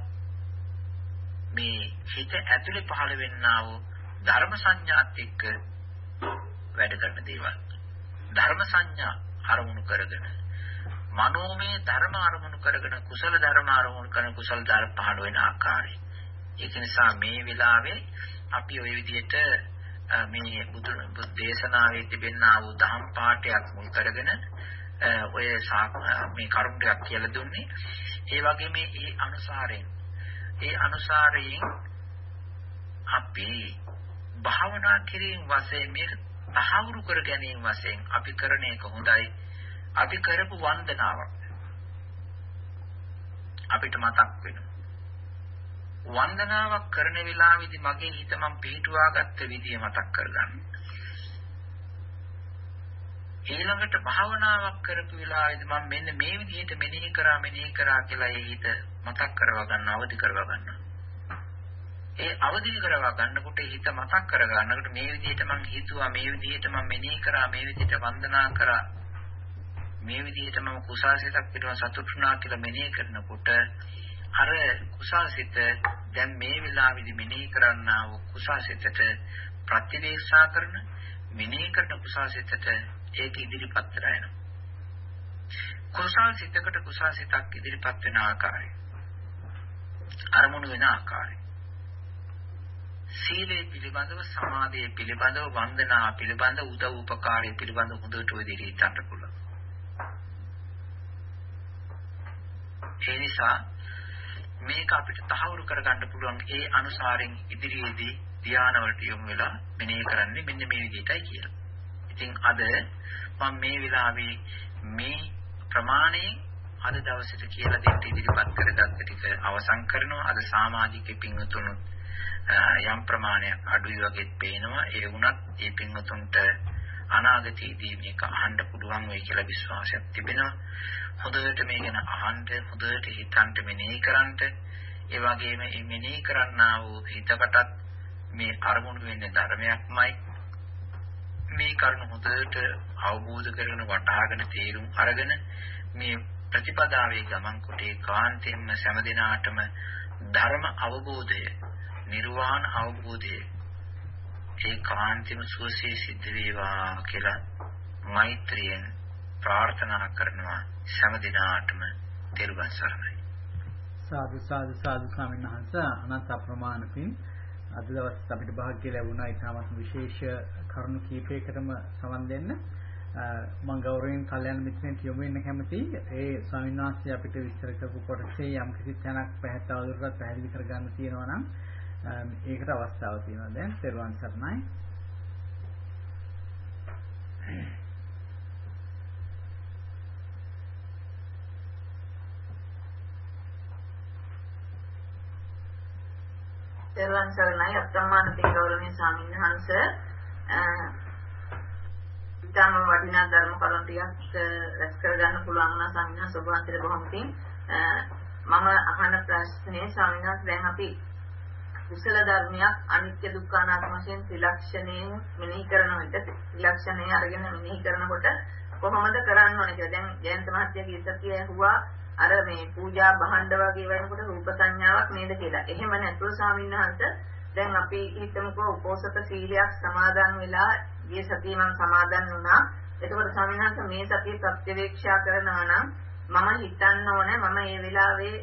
මේ හිත ඇතුලේ පහළ වෙන්නා වූ ධර්ම සංඥාත් එක්ක වැඩ කරන දේවල්. ධර්ම සංඥා අරමුණු කරගෙන මනෝමය ධර්ම අරමුණු කරගෙන කුසල ධර්ම අරමුණු කරන කුසල ධර්ම පහළ වෙන ආකාරය. ඒක නිසා මේ වෙලාවේ අපි ওই විදිහට මේ බුදු දේශනාවේ තිබෙනා වූ දහම් පාඨයක් මුල් කරගෙන ඔය මේ කරුණ ටිකක් කියලා දුන්නේ. ඒ වගේ මේ ඒ අනුසාරයෙන් ඒ අනුසාරයෙන් අපි භාවනා කිරීම වශයෙන් මේක තහවුරු කර ගැනීම වශයෙන් අපි කරන එක හොඳයි. අපි කරපු වන්දනාවක් අපිට මතක් වෙනවා. වන්දනාවක් කරන වෙලාවේදී මගේ හිත මම පිටුවාගත්ත විදිය මතක් කරගන්න. ඊළඟට භාවනාවක් කරපු වෙලාවේදී මම මෙන්න මේ විදිහට මෙනෙහි කරා මෙනෙහි කරා කියලා ඒ හිත මතක් කරවා ගන්න අවදි කරවා ගන්න. ඒ අවදි කරවා ගන්නකොට හිත මතක් කර ගන්නකොට මේ විදිහට මම හිතුවා මේ විදිහට මම මෙනෙහි කරා මේ විදිහට වන්දනා කරා මේ විදිහට මම කුසාසිතක් පිටව සතුටුනා කියලා මෙනෙහි කරනකොට අර කුසාසිත දැන් මේ වෙලාවේදී මෙනෙහි කරන්නා වූ කුසාසිතට ප්‍රතිවේක්ෂා කරන මෙනෙහි කරන කුසල් සිතට ඒක ඉදිරිපත් කරලා යනවා. කුසල් සිතකට කුසල් සිතක් ඉදිරිපත් වෙන ආකාරය. අරමුණු වෙන ආකාරය. සීලය පිළිබඳව සමාධිය පිළිබඳව වන්දනා පිළිබඳව උදව් උපකාරය පිළිබඳව හොඳට ඔය දෙක හිතන්න පුළුවන්. ඒ නිසා මේක අපිට තහවුරු කරගන්න පුළුවන් ඒ අනුසාරයෙන් ඉදිරියේදී ධානවලට යොමු වෙලා මෙනෙහි කරන්නේ මෙන්න මේ විදිහටයි කියලා. ඉතින් අද මම මේ වෙලාවේ මේ ප්‍රමාණයෙන් අද දවසට කියලා දෙන්න ඉදිරිපත් කරගත්ත ටික අවසන් කරනවා. අද සමාජික පින්වතුන් යම් ප්‍රමාණයක් අඩුයි වගේ පේනවා. ඒ වුණත් ඒ පින්වතුන්ට අනාගතයේදී මේක අහන්න පුළුවන් වෙයි කියලා විශ්වාසයක් තිබෙනවා. හොඳට මේ ගැන අහන්න, හොඳට හිතන්න මෙනෙහි කරන්න. ඒ වගේම මේ මෙනෙහි කරන්නා වූ හිතකටත් මේ අරමුණු වෙන්නේ ධර්මයක්මයි. මේ කරුණ හොඳට අවබෝධ කරගෙන වටහාගෙන තේරුම් අරගෙන මේ ප්‍රතිපදාවේ ගමන් කොටේ කාන්තෙන්ම සෑම දිනාටම ධර්ම අවබෝධය, නිර්වාණ අවබෝධය ඒ කාන්තිම සුවසේ සිද්ධ වේවා කියලා මෛත්‍රියෙන් ප්‍රාර්ථනා කරනවා සෑම දිනාටම තෙරුවන් සරණයි. සාදු සාදු සාදු ස්වාමීන් වහන්සේ. අනන්ත අප්‍රමාණ පින් අද දවස් අපිට වාග්ය ලැබුණා. ඊටමත් විශේෂ කරුණු කීපයකටම සමන් දෙන්න. මම ගෞරවයෙන් කල්යනා මිත්‍රයන්ට යොමු වෙන්න කැමතියි. ඒ ස්වාමීන් වහන්සේ අපිට විස්තර කරපු කොටසේ යම් කිසි තැනක් පැහැදිලිවදුරටත් පැහැදිලි කරගන්න තියෙනවා නම් Um, ඒකට අවස්ථාවක් තියෙනවා දැන්. පෙරවන් සරණයි. දරුවන් සරණයි. අප්‍රමාණ පින් ගෞරවනීය ස්වාමීන් වහන්සේ. ඉතාම වටිනා ධර්ම කරුණු ටිකක් රැස් කරගන්න පුළුවන් වුණා ස්වාමීන් වහන්සේ ඔබ වහන්සේට බොහොම පින් මම අහන ප්‍රශ්නේ ස්වාමීන් වහන්සේ දැන් අපි කුසල ධර්මයක් අනිත්‍ය දුක්ඛ අනාත්ම වශයෙන් ත්‍රිලක්ෂණයෙන් මෙනෙහි කරන විට ත්‍රිලක්ෂණය අරගෙන මෙනෙහි කරනකොට කොහොමද කරන්න ඕනේ කියලා දැන් ජයන්ත මහත්තයාගේ ඉස්සතිය ඇහුවා අර මේ පූජා භාණ්ඩ වගේ වෙනකොට රූප සංඥාවක් නේද කියලා. එහෙම නැතුව ස්වාමීන් වහන්සේ දැන් අපි හිතමුකෝ උපෝසත සීලයක් සමාදන් වෙලා ගිය සතිය මම සමාදන් වුණා. එතකොට ස්වාමීන් වහන්සේ මේ සතිය ප්‍රත්‍යවේක්ෂා කරනවා නම් මම හිතන්න ඕනේ මම මේ වෙලාවේ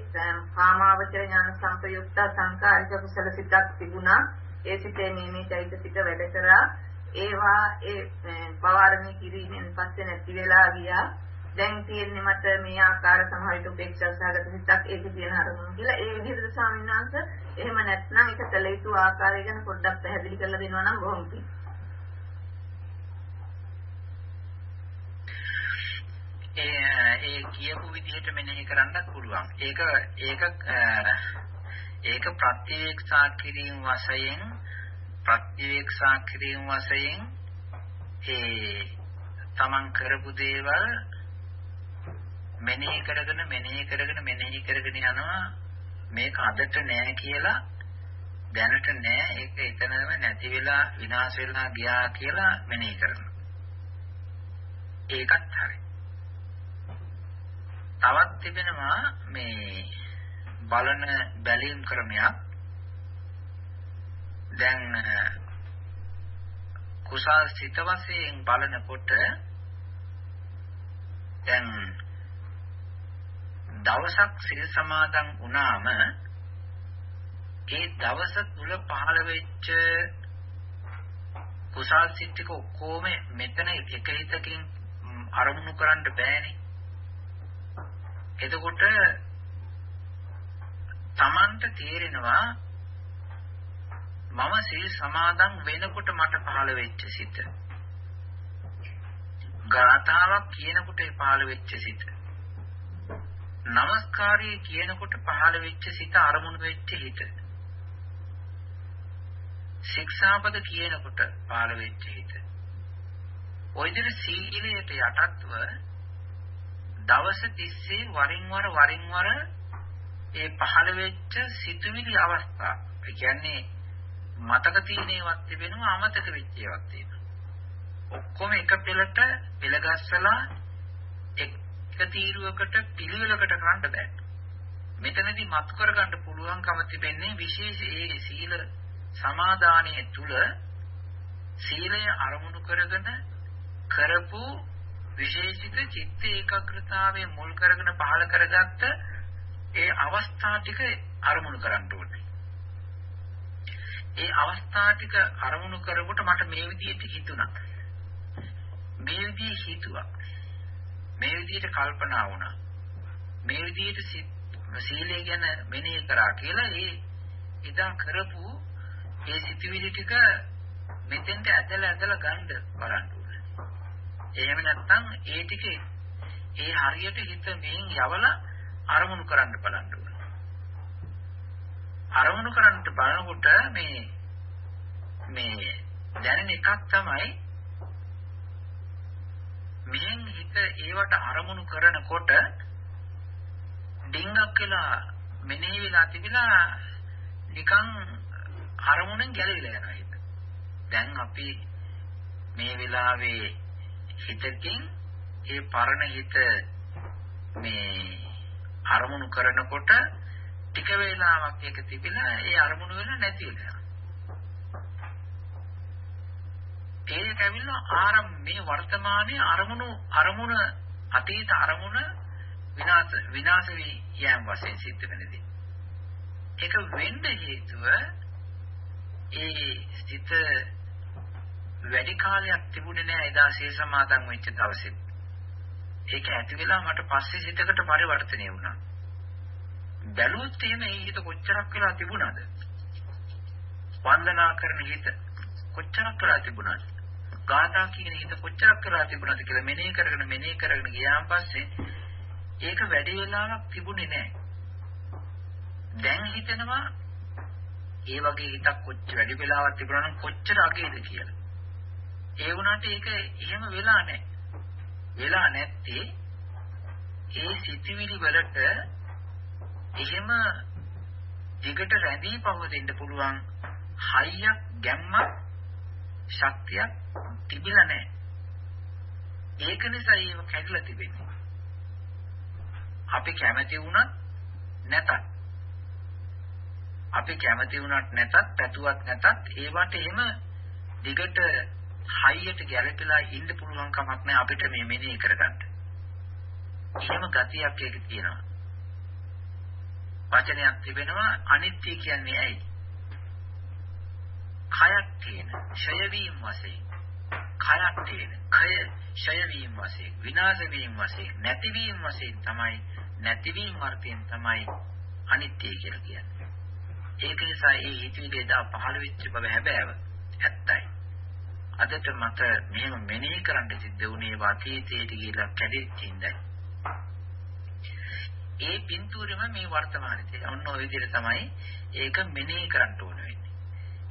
කාමාවචර ඥාන සංපයුක්ත සංකාරික කුසල සිතක් තිබුණා. ඒ සිතේ මේ මේ චෛතසික වැඩ කරා. ඒවා ඒ පවාරණී කිරීමෙන් පස්සේ නැති වෙලා ගියා. දැන් තියෙන්නේ මට මේ ආකාර සමහරට උපේක්ෂා සහගත හිතක් ඒක කියන අරමුණු කියලා ඒ විදිහට ස්වාමීන් වහන්සේ එහෙම නැත්නම් ඒක කළ යුතු ආකාරය ගැන පොඩ්ඩක් පැහැදිලි කරලා දෙනවා නම් බොහොම පිං. ඒ ඒ කියපු විදිහට මෙනෙහි කරන්නත් පුළුවන්. ඒක ඒක ඒක ප්‍රත්‍යවේක්ෂා කිරීම වශයෙන් ප්‍රත්‍යවේක්ෂා කිරීම වශයෙන් ඒ තමන් කරපු දේවල් මෙනෙහි කරගෙන මෙනෙහි කරගෙන මෙනෙහි කරගෙන යනවා. මේක අදට නෑ කියලා දැනට නෑ. ඒක එතනම නැති වෙලා විනාශ වෙලා ගියා කියලා මෙනෙහි කරනවා. ඒකත් හරි. තවත් තිබෙනවා මේ බලන බැලීම් ක්‍රමයක් දැන් කුසල් සිත වශයෙන් බලනකොට දැන් දවසක් සිල් සමාදන් වුණාම ඒ දවස තුල පහළ වෙච්ච කුසල් සිත් ටික ඔක්කොම මෙතන එක හිතකින් අරමුණු කරන්න බෑනේ. එතකොට Tamanට තේරෙනවා මම සිල් සමාදන් වෙනකොට මට පහළ වෙච්ච සිත. ගාතාවක් කියනකොට ඒ පහළ වෙච්ච සිත. නමස්කාරය කියනකොට පහළ වෙච්ච සිත අරමුණු වෙච්ච හිත. ශික්ෂාපද කියනකොට පහළ වෙච්ච හිත. ඔය විදිහට සීලයට යටත්ව දවස් 30 වරින් වර වරින් වර ඒ පහළ වෙච්ච සිතුවිලි අවස්ථා. ඒ කියන්නේ මතක තියෙන ඒවාත් තිබෙනවා අමතක වෙච්ච ඒවාත් තියෙනවා. ඔක්කොම එක පෙළට පෙළ ගස්සලා එක තීරුවකට පිළිවෙලකට කරන්න බෑ. මෙතනදී මත් කරගන්න පුළුවන්කම තිබෙන්නේ විශේෂ ඒ සීල සමාදානයේ තුල සීලය අරමුණු කරගෙන කරපු විශේෂිත චිත්ත ඒකාග්‍රතාවයේ මුල් කරගෙන පහළ කරගත්ත ඒ අවස්ථා ටික අරමුණු කරන්න ඕනේ. ඒ අවස්ථා ටික අරමුණු කරගොට මට මේ විදිහට හිතුණා. මේ විදිහේ හිතුවා. මේ විදිහට කල්පනා වුණා. මේ විදිහට සීලය ගැන මෙනෙහි කරා කියලා ඒ එදා කරපු ඒ සිතුවිලි ටික මෙතෙන්ට ඇදලා ඇදලා ගන්න බලන්න ඕනේ. එහෙම නැත්නම් ඒ ටික ඒ හරියට හිත මෙන් යවලා අරමුණු කරන්න බලන්න ඕනේ. අරමුණු කරන්නට බලනකොට මේ මේ දැනෙන එකක් තමයි මෙහෙන් හිත ඒවට අරමුණු කරනකොට ඩිංගක් කියලා මෙනෙහි වෙලා තිබිලා නිකන් අරමුණෙන් ගැලවිලා යනවා හිත. දැන් අපි මේ වෙලාවේ හිතකින් ඒ පරණ හිත මේ අරමුණු කරනකොට ටික වේලාවක් ඒක තිබිලා ඒ අරමුණු වෙන නැති වෙනවා. ඒක ඇවිල්ලා ආරම් මේ වර්තමානයේ අරමුණු අරමුණ අතීත අරමුණ විනාශ විනාශ වී යෑම වශයෙන් සිද්ධ වෙනදී. ඒක වෙන්න හේතුව ඒ සිත වැඩි කාලයක් තිබුණේ නැහැ එදා ශේ සමාදන් වෙච්ච දවසේ. ඒක ඇති වෙලා මට පස්සේ සිතකට පරිවර්තනය වුණා. බැලුවොත් එහෙම ඒ හිත කොච්චරක් වෙලා තිබුණාද? වන්දනා කරන හිත කොච්චරක් වෙලා තිබුණාද? ගාථා කියන හිත කොච්චරක් වෙලා තිබුණාද කියලා මෙනෙහි කරගෙන මෙනෙහි කරගෙන ගියාන් පස්සේ ඒක වැඩි වෙලාවක් තිබුණේ නැහැ. දැන් හිතෙනවා ඒ වගේ හිතක් කොච්චර වැඩි වෙලාවක් තිබුණා නම් කොච්චර අගේද කියලා. ඒ වුණාට ඒක එහෙම වෙලා නැහැ. වෙලා නැත්තේ ඒ සිතිවිලි වලට එහෙම දිගට රැඳී පවතින්න පුළුවන් හයියක් ගැම්මක් ශක්තියක් තිබිලා නැහැ. ඒක නිසා ඒව කැඩලා තිබෙන්නේ. අපි කැමති වුණත් නැතත් අපි කැමති වුණත් නැතත් පැතුවත් නැතත් ඒවට එහෙම දිගට හයියට ගැලපෙලා ඉන්න පුළුවන් කමක් නැහැ අපිට මේ මෙනෙහි කරගන්න. එහෙම ගතියක් ඒක තියෙනවා. වචනයක් තිබෙනවා අනිත්‍ය කියන්නේ ඇයි? කයක් තියෙන ඡය වීම වශයෙන් කයක් තියෙන කය ඡය වීම වශයෙන් විනාශ වීම වශයෙන් නැතිවීම වශයෙන් තමයි නැතිවීම වර්තයෙන් තමයි අනිත්‍ය කියලා කියන්නේ. ඒක නිසා ඒ හිතවිලි එදා පහළ වෙච්ච බව හැබෑව ඇත්තයි. අදට මට මෙහෙම මෙනෙහි කරන්න සිද්ධ වුණේ වාතීතයට කියලා කැඩෙච්ච ඉඳයි. ඒ පින්තූරෙම මේ වර්තමානයේ ඔන්න ඔය විදිහට තමයි ඒක මෙනෙහි කරන්න ඕන වෙන්නේ.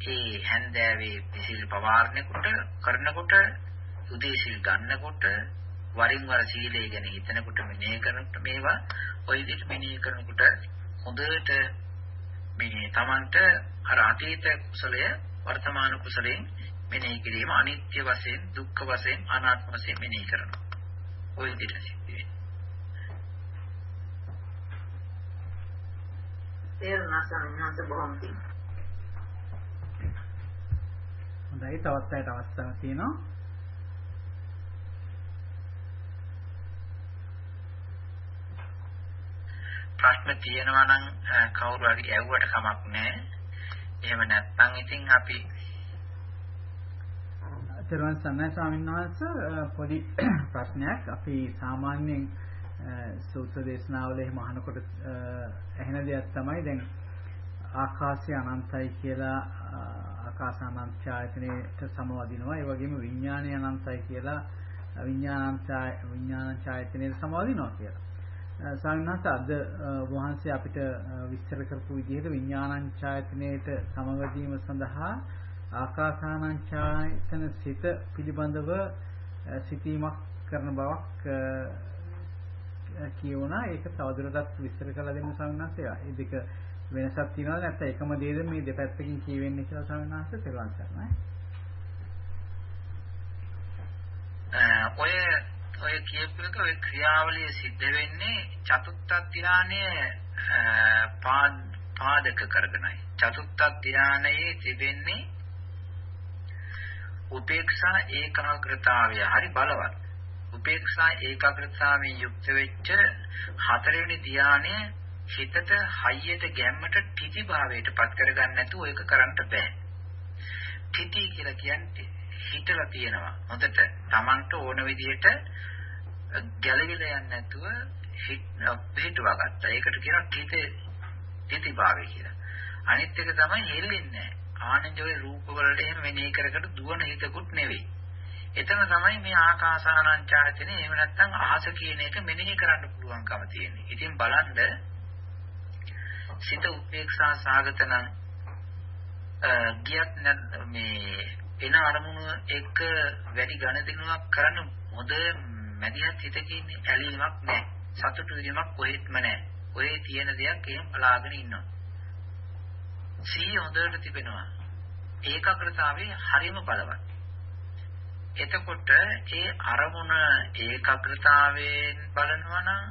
ඒ හැන්දෑවේ පිසිල් පවාරණයකට කරනකොට උදේසිල් ගන්නකොට වරින් වර සීලය ගැන හිතනකොට මෙනෙහි කරනකොට මේවා ඔය විදිහට මෙනෙහි කරනකොට හොඳට මේ Tamanට අර අතීත කුසලය වර්තමාන කුසලයෙන් මෙනෙහි කිරීම අනිත්‍ය වශයෙන් දුක්ඛ වශයෙන් අනාත්ම වශයෙන් මෙනෙහි කරනවා. ඔය විදිහට සිද්ධ වෙන්නේ. තේරුණා සමිනාස බොහොම. හොඳයි තවත් අයට අවස්ථාවක් තියෙනවා. ප්‍රශ්න තියෙනවා නම් කවුරු හරි ඇහුවට කමක් නැහැ. එහෙම නැත්නම් ඉතින් අපි තෙරුවන් සරණයි ස්වාමීන් වහන්සේ පොඩි <clears throat> ප්‍රශ්නයක් අපි සාමාන්‍යයෙන් සූත්‍ර දේශනාවල එහෙම අහනකොට ඇහෙන දෙයක් තමයි දැන් ආකාශය අනන්තයි කියලා ආකාශ අනන්ත ඡායතනයට සමවදිනවා ඒ වගේම විඥානය අනන්තයි කියලා විඥානං විඥාන ඡායතනයට සමවදිනවා කියලා. ස්වාමීන් වහන්සේ අද වහන්සේ අපිට විස්තර කරපු විදිහට විඥානං ඡායතනයට සමවදීම සඳහා ආකාසානං ඡායතන සිත පිළිබඳව සිතීමක් කරන බවක් කියවනා ඒක තවදුරටත් විස්තර කරලා දෙන්න ස්වාමීන් වහන්සේ. ඒ දෙක වෙනසක් තියෙනවද නැත්නම් එකම දේද මේ දෙපැත්තකින් කියවෙන්නේ කියලා ස්වාමීන් වහන්සේ තේරුම් ගන්නයි. ඔය ඔය කියපු එක ඔය ක්‍රියාවලිය සිද්ධ වෙන්නේ චතුත්ථ ධානයේ පාදක කරගෙනයි. චතුත්ථ ධානයේ තිබෙන්නේ උපේක්ෂා ඒකාග්‍රතාවය හරි බලවත්. උපේක්ෂා ඒකාග්‍රතාවයෙන් යුක්ත වෙච්ච හතරවෙනි ධානය හිතට හයියට ගැම්මට ඨිති භාවයට පත් කරගන්න නැතුව ඒක කරන්න බෑ. ඨිති කියලා කියන්නේ හිතලා තියෙනවා. හොඳට Tamanට ඕන විදිහට ගැලවිලා යන්නේ නැතුව පිටුවා ගත්තා. ඒකට කියනවා ඨිති ඨිති භාවය කියලා. අනිත් එක තමයි හෙල්ලෙන්නේ නැහැ. ආනන්දෝේ රූප වලට එහෙම මෙනෙහි කර කර දුවන හිතකුත් නෙවෙයි. එතන තමයි මේ ආකාසානංචායතනෙ එහෙම නැත්නම් අහස කියන එක මෙනෙහි කරන්න පුළුවන්කම තියෙන්නේ. ඉතින් බලන්න සිත උපේක්ෂා සාගතනම් ගියත් මේ එන අරමුණු එක්ක වැඩි ගණදිනුවක් කරන්න හොඳ මැදිහත් හිතකින් ඇලීමක් නැහැ. සතුටු වීමක් කොහෙත්ම නැහැ. ඔය තියෙන දෙයක් එහෙම බලාගෙන ඉන්නවා. සීය හොඳට තිබෙනවා. ඒකාග්‍රතාවයේ හරිම බලවත්. එතකොට ඒ අරමුණ ඒකාග්‍රතාවයෙන් බලනවා නම්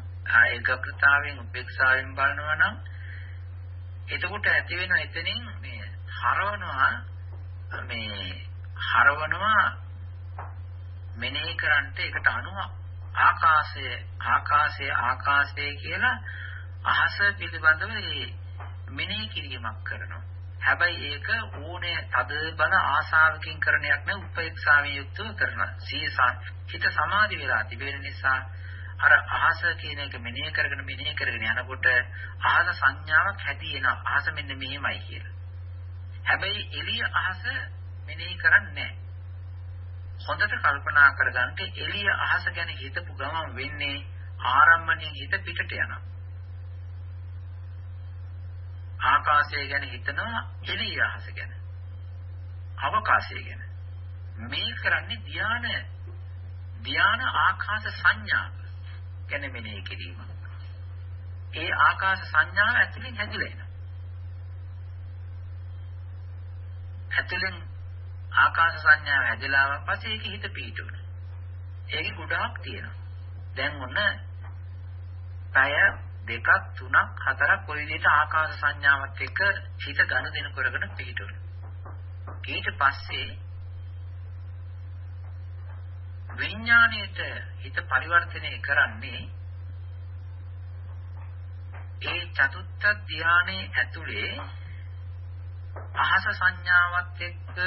ඒකාග්‍රතාවයෙන් උපේක්ෂාවෙන් බලනවා නම් එතකොට ඇති වෙන එතනින් මේ හරවනවා මේ හරවනවා මෙනෙහි කරන්ට ඒකට අනුව ආකාශය ආකාශය ආකාශය කියලා අහස පිළිබඳව මෙනෙහි කිරීමක් කරනවා. හැබැයි ඒක ඕනේ තද බල ආශාවකින් කරණයක් නෙවෙයි උපේක්ෂාවෙන් යුක්තව කරනවා. සීසන් හිත සමාධි වෙලා තිබෙන නිසා අර අහස කියන එක මෙනෙහි කරගෙන මෙනෙහි කරගෙන යනකොට අහස සංඥාවක් හැටි එනවා. අහස මෙන්න මෙහෙමයි කියලා. හැබැයි එළිය අහස මෙනෙහි කරන්නේ නැහැ. හොඳට කල්පනා කරගන්න එළිය අහස ගැන හිතපු ගමන් වෙන්නේ ආරම්භණයෙන් හිත පිටට යනවා. ආකාශය ගැන හිතනවා එළිය අහස ගැන. අවකාශය ගැන. මේ කරන්නේ ධාන ධාන ආකාශ සංඥා ගැන මෙනෙහි කිරීම. ඒ ආකාශ සංඥාව ඇතුලෙන් හැදිලා එනවා. ඇතුලෙන් ආකාශ සංඥාව හැදලා පස්සේ ඒක හිත පීඩුණා. ඒකේ ගොඩාක් තියෙනවා. දැන් ඔන්න පැය දෙකක් තුනක් හතරක් ওই විදිහට ආකාශ සංඥාවත් එක්ක හිත ඝන දෙන කරගෙන පිළිතුරු. ඊට පස්සේ විඥාණයට හිත පරිවර්තනය කරන්නේ ඒ චතුත්ථ ධානයේ ඇතුලේ අහස සංඥාවත් එක්ක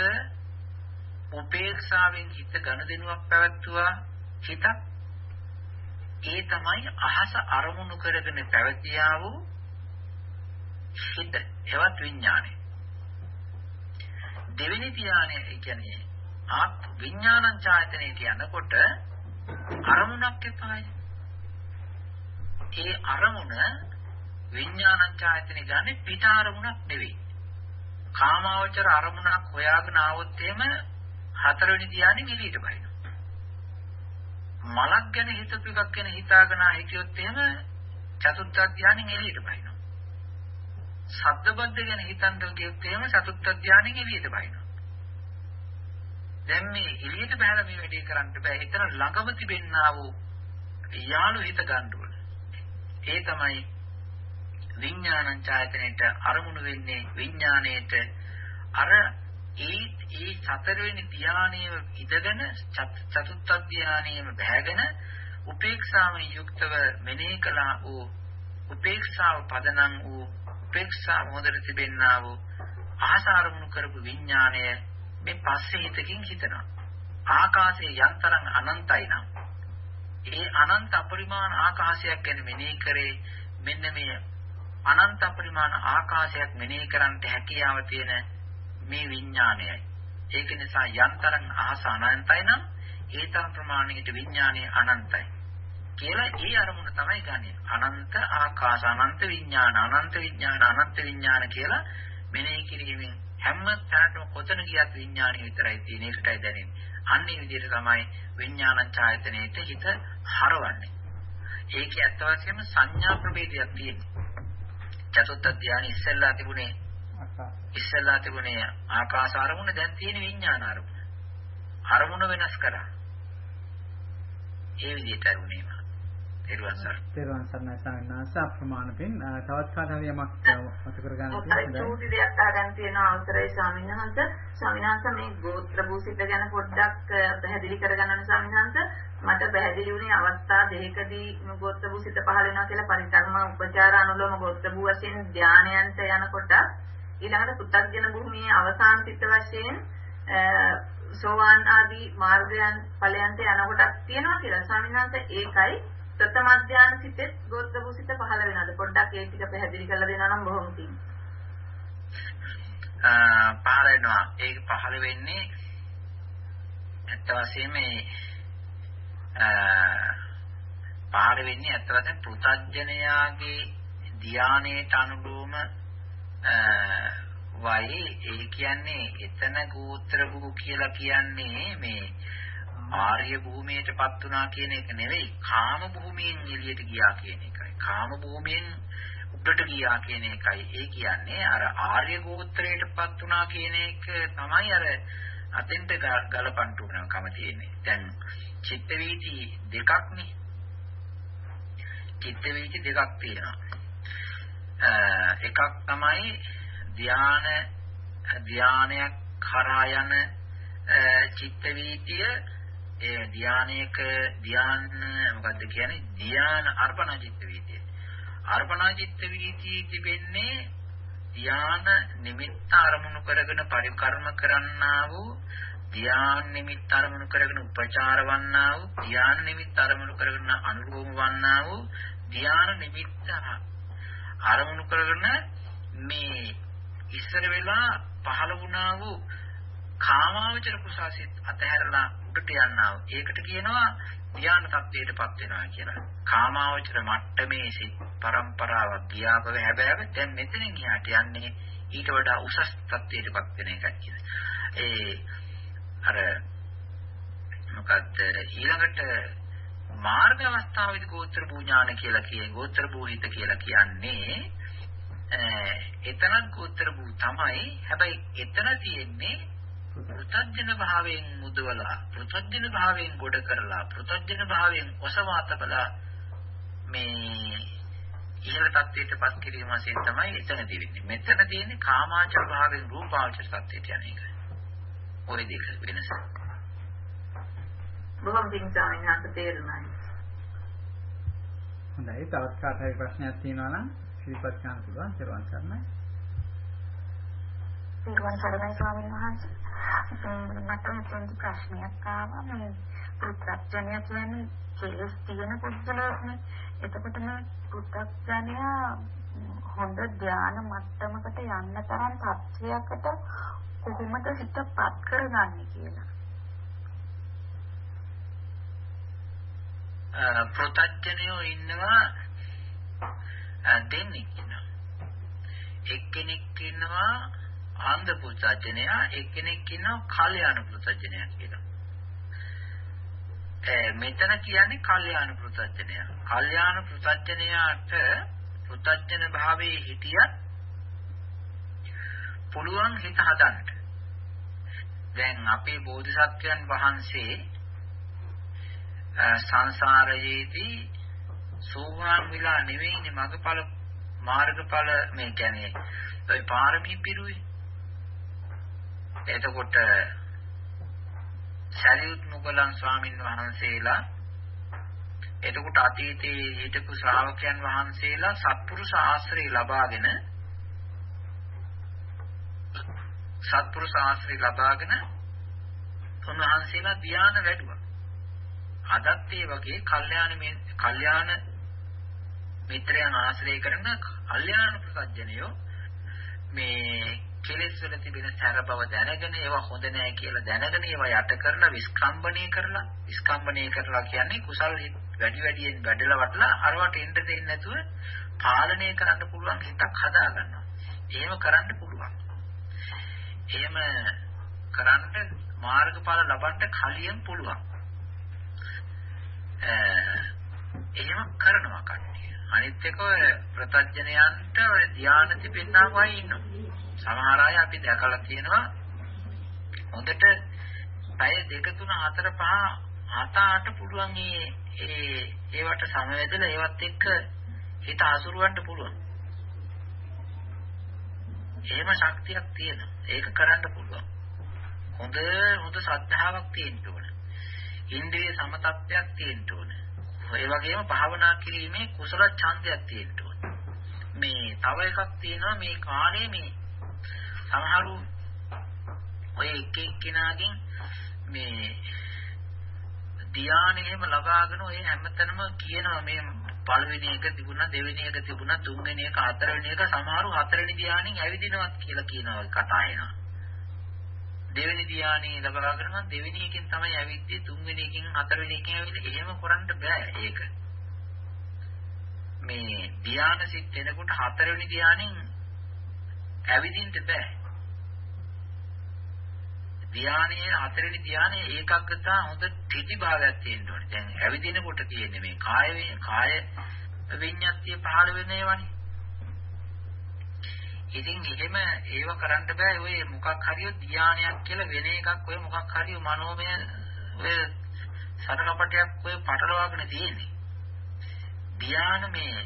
උපේක්ෂාවෙන් හිත ඝන දෙනුවක් පැවැත්තුවා හිතක් ඒ තමයි අහස අරමුණු කරගෙන පැවතියා වූ හිත එවත් විඥානය. දෙවෙනි ධානය කියන්නේ ආත් විඥානං ඡායතනෙ කියනකොට අරමුණක් එපායි. ඒ අරමුණ විඥානං ඡායතනෙ ගන්නේ පිට අරමුණක් නෙවෙයි. කාමාවචර අරමුණක් හොයාගෙන ආවොත් එහෙම හතරවෙනි ධානයෙන් එළියට බහිනවා. මලක් ගැන හිතපු එකක් ගැන හිතාගෙන හිටියොත් එහෙම චතුත්ථ ධානයෙන් එළියට බහිනවා. ශබ්දබද්ද ගැන හිතන්න ගියොත් එහෙම චතුත්ථ ධානයෙන් එළියට බහිනවා. දැන් මේ එළියට බහලා මේ වැඩේ කරන්න බෑ. එතන ළඟම තිබෙන්නා වූ යාළු හිත ගන්න ඕන. ඒ තමයි විඥානං ඡායතනෙට අරමුණු වෙන්නේ විඥාණයට අර ඒ ඒ හතරවෙනි ධානයේම ඉඳගෙන චතුත්ථ ධානයේම බැහැගෙන උපේක්ෂාවෙන් යුක්තව මෙනෙහි කළා වූ උපේක්ෂාව පදනම් වූ උපේක්ෂා මොදර තිබෙන්නා වූ ආසාරමුණු කරපු විඥාණය මේ පස්සේ හිතකින් හිතනවා. ආකාශයේ යන්තරන් අනන්තයි නම්. ඒ අනන්ත අපරිමාණ ආකාශයක් ගැන මෙනෙහි කරේ මෙන්න මේ අනන්ත අපරිමාණ ආකාශයක් මෙනෙහි කරන්නට හැකියාව තියෙන මේ විඥානයයි. ඒක නිසා යන්තරන් අහස අනන්තයි නම් ඒ තරම් ප්‍රමාණයකට විඥානය අනන්තයි. කියලා ඒ අරමුණ තමයි ගන්නෙ. අනන්ත ආකාශ අනන්ත විඥාන අනන්ත විඥාන අනන්ත විඥාන කියලා මෙනෙහි කිරීමෙන් හැම තැනටම කොතන ගියත් විඥානය විතරයි තියෙන එකටයි දැනෙන්නේ. අන්නේ විදිහට තමයි විඥානං ඡායතනෙට හිත හරවන්නේ. ඒකේ අත්ත වශයෙන්ම සංඥා ප්‍රභේදයක් තියෙනවා. චතුත්ථ ධානය ඉස්සෙල්ලා තිබුණේ ඉස්සෙල්ලා තිබුණේ ආකාශ අරමුණ දැන් තියෙන විඥාන අරමුණ. අරමුණ වෙනස් කරා. ඒ විදිහටයි උනේම. තෙරුවන් සරණයි. තෙරුවන් සරණයි ස්වාමීන් වහන්සේ අප්‍රමාණ පින් තවත් කාට හරි යමක් මතක කරගන්න තියෙනවා. චූටි දෙයක් අහගන්න තියෙන අවසරයි ස්වාමීන් වහන්සේ. ස්වාමීන් වහන්සේ මේ ගෝත්‍ර භූසිත ගැන පොඩ්ඩක් පැහැදිලි කරගන්න ස්වාමීන් වහන්සේ. මට පැහැදිලි වුණේ අවස්ථා දෙකකදී ගෝත්‍ර භූසිත පහළ වෙනවා කියලා පරිකර්ම උපචාර අනුලෝම ගෝත්‍ර භූ වශයෙන් ධානයන්ට යනකොට ඊළඟට පුත්තජන භූමියේ අවසාන සිත් වශයෙන් සෝවාන් ආදී මාර්ගයන් ඵලයන්ට යනකොටක් තියෙනවා කියලා ස්වාමීන් වහන්සේ ඒකයි ප්‍රථම අධ්‍යාන සිතෙත් ගෝත්‍ර භූසිත පහළ වෙනවද? පොඩ්ඩක් ඒ ටික පැහැදිලි කරලා දෙනවා නම් බොහොම පිං. පහළ වෙනවා. ඒක පහළ වෙන්නේ ඇත්ත වශයෙන්ම මේ පහළ වෙන්නේ ඇත්ත වශයෙන්ම පෘථග්ජනයාගේ ධානයට අනුලෝම වයි ඒ කියන්නේ එතන ගෝත්‍ර භූ කියලා කියන්නේ මේ ආර්ය භූමියටපත් වුණා කියන එක නෙවෙයි කාම භූමියෙන් එළියට ගියා කියන එකයි. කාම භූමියෙන් උඩට ගියා කියන එකයි. ඒ කියන්නේ අර ආර්ය ගෝත්‍රයටපත් වුණා කියන එක තමයි අර අතෙන්ට ගලපන්න උනකම තියෙන්නේ. දැන් චිත්ත වීති දෙකක්නේ. චිත්ත වීති දෙකක් තියෙනවා. එකක් තමයි ධාන ධානයක් කරා යන චිත්ත වීතිය ඒ ධානයක ධාන මොකද්ද කියන්නේ ධාන අර්පණ චිත්ත වීතිය. අර්පණ චිත්ත වීතිය තිබෙන්නේ ධාන නිමිත්ත අරමුණු කරගෙන පරිකර්ම කරන්නා වූ ධාන නිමිත්ත අරමුණු කරගෙන උපචාර වන්නා වූ ධාන නිමිත්ත අරමුණු කරගෙන අනුරෝම වන්නා වූ ධාන නිමිත්ත අරමුණු කරගෙන මේ ඉස්සර වෙලා පහළ වුණා වූ කාමාවචර කුසාසිත අතහැරලා උඩට යනවා. ඒකට කියනවා ධ්‍යාන තත්ත්වයටපත් වෙනවා කියලා. කාමාවචර මට්ටමේ සිත් પરම්පරාවක් ගියාපව හැබැයි දැන් මෙතනින් එහාට යන්නේ ඊට වඩා උසස් තත්ත්වයටපත් වෙන එකක් කියලා. ඒ අර මොකද්ද ඊළඟට මාර්ග අවස්ථාවේදී ගෝත්‍ර භූඥාන කියලා කියන ගෝත්‍ර භූහිත කියලා කියන්නේ එතනත් ගෝත්‍ර භූ තමයි හැබැයි එතන තියෙන්නේ පෘථජන භාවයෙන් මුදවලා පෘථජන භාවයෙන් ගොඩ කරලා පෘථජන භාවයෙන් ඔසවා තබලා මේ ඉහළ තත්ත්වයටපත් කිරීම වශයෙන් තමයි එතනදී වෙන්නේ. මෙතන තියෙන්නේ කාමාචර භාවයෙන් රූපාවචර තත්ත්වයට යන එක. ඔය දෙක වෙනස. බොහොම පිං සාමිනාත තේරුණායි. හොඳයි. තවත් කාට හරි ප්‍රශ්නයක් තියෙනවා නම් ශ්‍රීපත් කරන්න පුළුවන්. ඊට පස්සේ පිරුවන් සරණයි ස්වාමීන් වහන්සේ. මට මෙතෙන්දි ප්‍රශ්නයක් ආවා. මේ පුත්‍රඥය කියන්නේ කෙලස් තියෙන පුද්ගලයෙක්නේ. එතකොට මේ පුත්‍රඥය හොඳ ධාන මට්ටමකට යන්න තරම් තත්ත්වයකට කොහොමද හිතපත් කරගන්නේ කියලා ප්‍රත්‍යඥයෝ ඉන්නවා දෙන්නෙක් ඉන්නවා එක්කෙනෙක් ඉන්නවා අන්ධ පුත්‍රජනයා එක්කෙනෙක් ඉන්නවා කල්යාණ පුත්‍රජනයා කියලා. මෙතන කියන්නේ කල්යාණ පුත්‍රජනයා. කල්යාණ පුත්‍රජනයාට පුත්‍රජන භාවයේ හිටියත් පුළුවන් හිත හදන්න. දැන් අපේ බෝධිසත්වයන් වහන්සේ සංසාරයේදී සෝවාන් විලා නෙවෙයිනේ මගඵල මාර්ගඵල මේ කියන්නේ ඒ පාරමී පිරුවේ එතකොට සරියුත් මුගලන් ස්වාමින් වහන්සේලා එතකොට අතීතයේ හිටපු ශ්‍රාවකයන් වහන්සේලා සත්පුරුෂ ආශ්‍රය ලබාගෙන සත්පුරුෂ ආශ්‍රය ලබාගෙන උන්වහන්සේලා ධ්‍යාන වැඩුවා. අදත් ඒ වගේ කල්යාණ කල්යාණ මිත්‍රයන් ආශ්‍රය කරන කල්යාණ ප්‍රසජනයෝ මේ කෙලෙස් වල තිබෙන සැර බව දැනගෙන ඒවා හොඳ නෑ කියලා දැනගෙන ඒවා යට කරලා විස්කම්බණය කරලා විස්කම්බණය කරලා කියන්නේ කුසල් වැඩි වැඩියෙන් වැඩලා වටලා අරවට එන්න දෙන්නේ නැතුව පාලනය කරන්න පුළුවන් හිතක් හදා ගන්නවා. එහෙම කරන්න පුළුවන්. එහෙම කරන්න මාර්ගඵල ලබන්න කලියෙන් පුළුවන්. එහෙම කරනවා කට්ටිය. අනිත් එක ප්‍රත්‍යඥයන්ට ධානය තිබෙන්නා වයි ඉන්නවා. සමහර අය අපි දැකලා තියෙනවා හොඳට පැය දෙක තුන හතර පහ හත අට පුළුවන් මේ ඒ ඒවට සමවැදලා ඒවත් එක්ක හිත හසුරවන්න පුළුවන්. එහෙම ශක්තියක් තියෙනවා. ඒක කරන්න පුළුවන්. හොඳ හොඳ ශ්‍රද්ධාවක් තියෙන්න ඕන. ඉන්ද්‍රිය සමතත්වයක් තියෙන්න ඕන. ඒ වගේම භාවනා කිරීමේ කුසල ඡන්දයක් තියෙන්න ඕන. මේ තව එකක් තියෙනවා මේ කාලේ මේ සමහරු ඔය එක එක්කෙනාගෙන් මේ ධානය එහෙම ලබාගෙන ඔය හැමතැනම කියනවා මේ පළවෙනි එක තිබුණා දෙවෙනි එක තිබුණා තුන්වෙනි එක හතරවෙනි එක සමහරු හතරවෙනි ධානයෙන් ඇවිදිනවත් කියලා කියනවා කතා එනවා දෙවෙනි ධානය ලබාගෙන මම දෙවෙනි එකෙන් තමයි ඇවිද්දී තුන්වෙනි එකෙන් හතරවෙනි එකෙන් ඇවිල්ලා එහෙම කරන්න බෑ ඒක මේ ධාන සිත් එනකොට හතරවෙනි ධානයෙන් ඇවිදින්න බෑ ධානයේ හතරවෙනි ධානයේ ඒකග්ගතා හොඳ ත්‍රිති භාගයක් තියෙන්න ඕනේ. දැන් ඇවිදිනකොට තියෙන්නේ මේ කාය කාය විඤ්ඤාතිය පහළ වෙන ඒවානේ. ඉතින් එහෙම ඒව කරන්න බෑ. ඔය මොකක් හරි ධානයක් කියලා වෙන එකක් ඔය මොකක් හරි මනෝමය ඔය සතරකපටයක් ඔය පටලවාගෙන තියෙන්නේ. ධාන මේ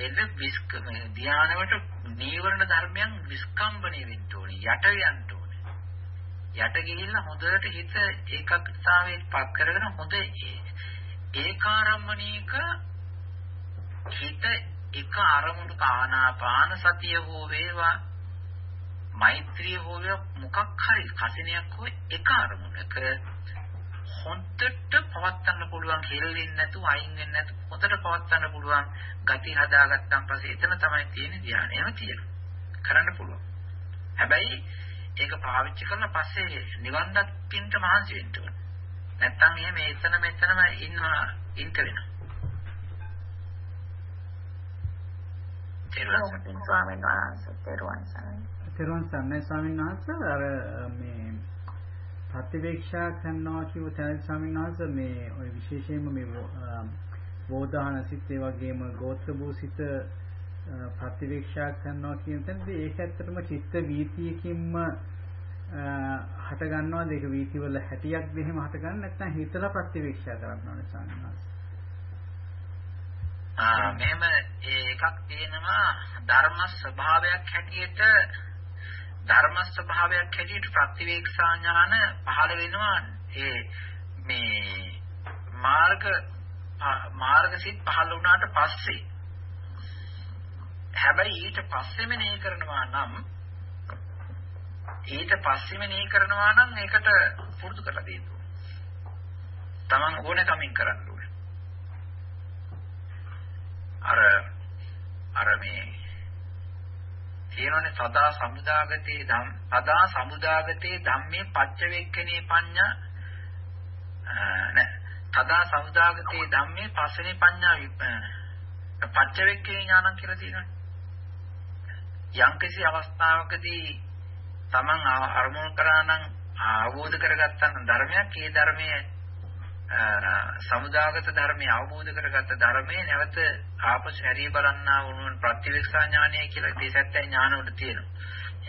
එද විස්ක මේ ධානවට නීවරණ ධර්මයන් විස්කම්බණය වෙන්න ඕනේ. යට යන්න යට ගිහිල්ලා හොඳට හිත ඒකග්‍රතාවයට පත් කරගෙන හොඳ ඒකාරම්මණීක හිත එක අරමුණක ආනාපාන සතිය හෝ වේවා මෛත්‍රිය හෝ වේවා මොකක් හරි කසිනියක් හෝ එක අරමුණක හොඳට පවත්වන්න පුළුවන් හෙල්ලෙන්නේ නැතුව අයින් වෙන්නේ නැතුව හොඳට පවත්වන්න පුළුවන් ගති හදාගත්තාන් පස්සේ එතන තමයි තියෙන ධානයම තියෙනවා කරන්න පුළුවන් හැබැයි ඒක පාවිච්චි කරලා පස්සේ නිවන් දකින්න මහන්සි වෙන්න ඕන. නැත්තම් එහෙම එතන මෙතනම ඉන්නවා ඉන්න වෙනවා. තෙරුවන් ස්වාමීන් වහන්සේ තෙරුවන් සරණයි. තෙරුවන් සරණයි ස්වාමීන් වහන්සේ අර මේ ප්‍රතිවේක්ෂා කරනවා කියව තැන ස්වාමීන් වහන්සේ මේ ওই විශේෂයෙන්ම මේ බෝධාන සිත් ඒ වගේම ගෝත්‍ර භූසිත ප්‍රතිවීක්ෂා කරනවා කියන තැනදී ඒක ඇත්තටම චිත්ත වීතියකින්ම හට ගන්නවාද ඒක වීති වල හැටියක්ද එහෙම හට ගන්න නැත්නම් හිතලා ප්‍රතිවීක්ෂා කරන්න ඕනේ සාමාන්‍යයෙන් ආ මෙහෙම එකක් තියෙනවා ධර්ම ස්වභාවයක් හැටියට ධර්ම ස්වභාවයක් හැටියට ප්‍රතිවේක්ෂා ඥාන පහළ වෙනවා ඒ මේ මාර්ග මාර්ගසිත පහළ වුණාට පස්සේ හැබැයි ඊට පස්සේ මෙනෙහි කරනවා නම් ඊට පස්සේ මෙනෙහි කරනවා නම් ඒකට පුරුදු කරලා දෙන්න ඕනේ. Taman ඕනේ කමින් කරන්න ඕනේ. අර අර මේ කියනෝනේ සදා සමුදාගතේ ධම් සදා සමුදාගතේ ධම්මේ පච්චවේක්කනේ පඤ්ඤා නෑ සදා සමුදාගතේ ධම්මේ පස්සනේ පඤ්ඤා පච්චවේක්කේ ඥානං කියලා තියෙනවා. යම්කිසි අවස්ථාවකදී Taman අරමුණු කරා නම් අවබෝධ කරගත්තා නම් ධර්මයක් ඒ ධර්මයේ සමුදාගත ධර්මයේ අවබෝධ කරගත්ත ධර්මයේ නැවත ආපසු හැරී බලන්නා වුණුන් ප්‍රතිවික්ෂා ඥානය කියලා දේසත්‍ය ඥාන වල තියෙනවා.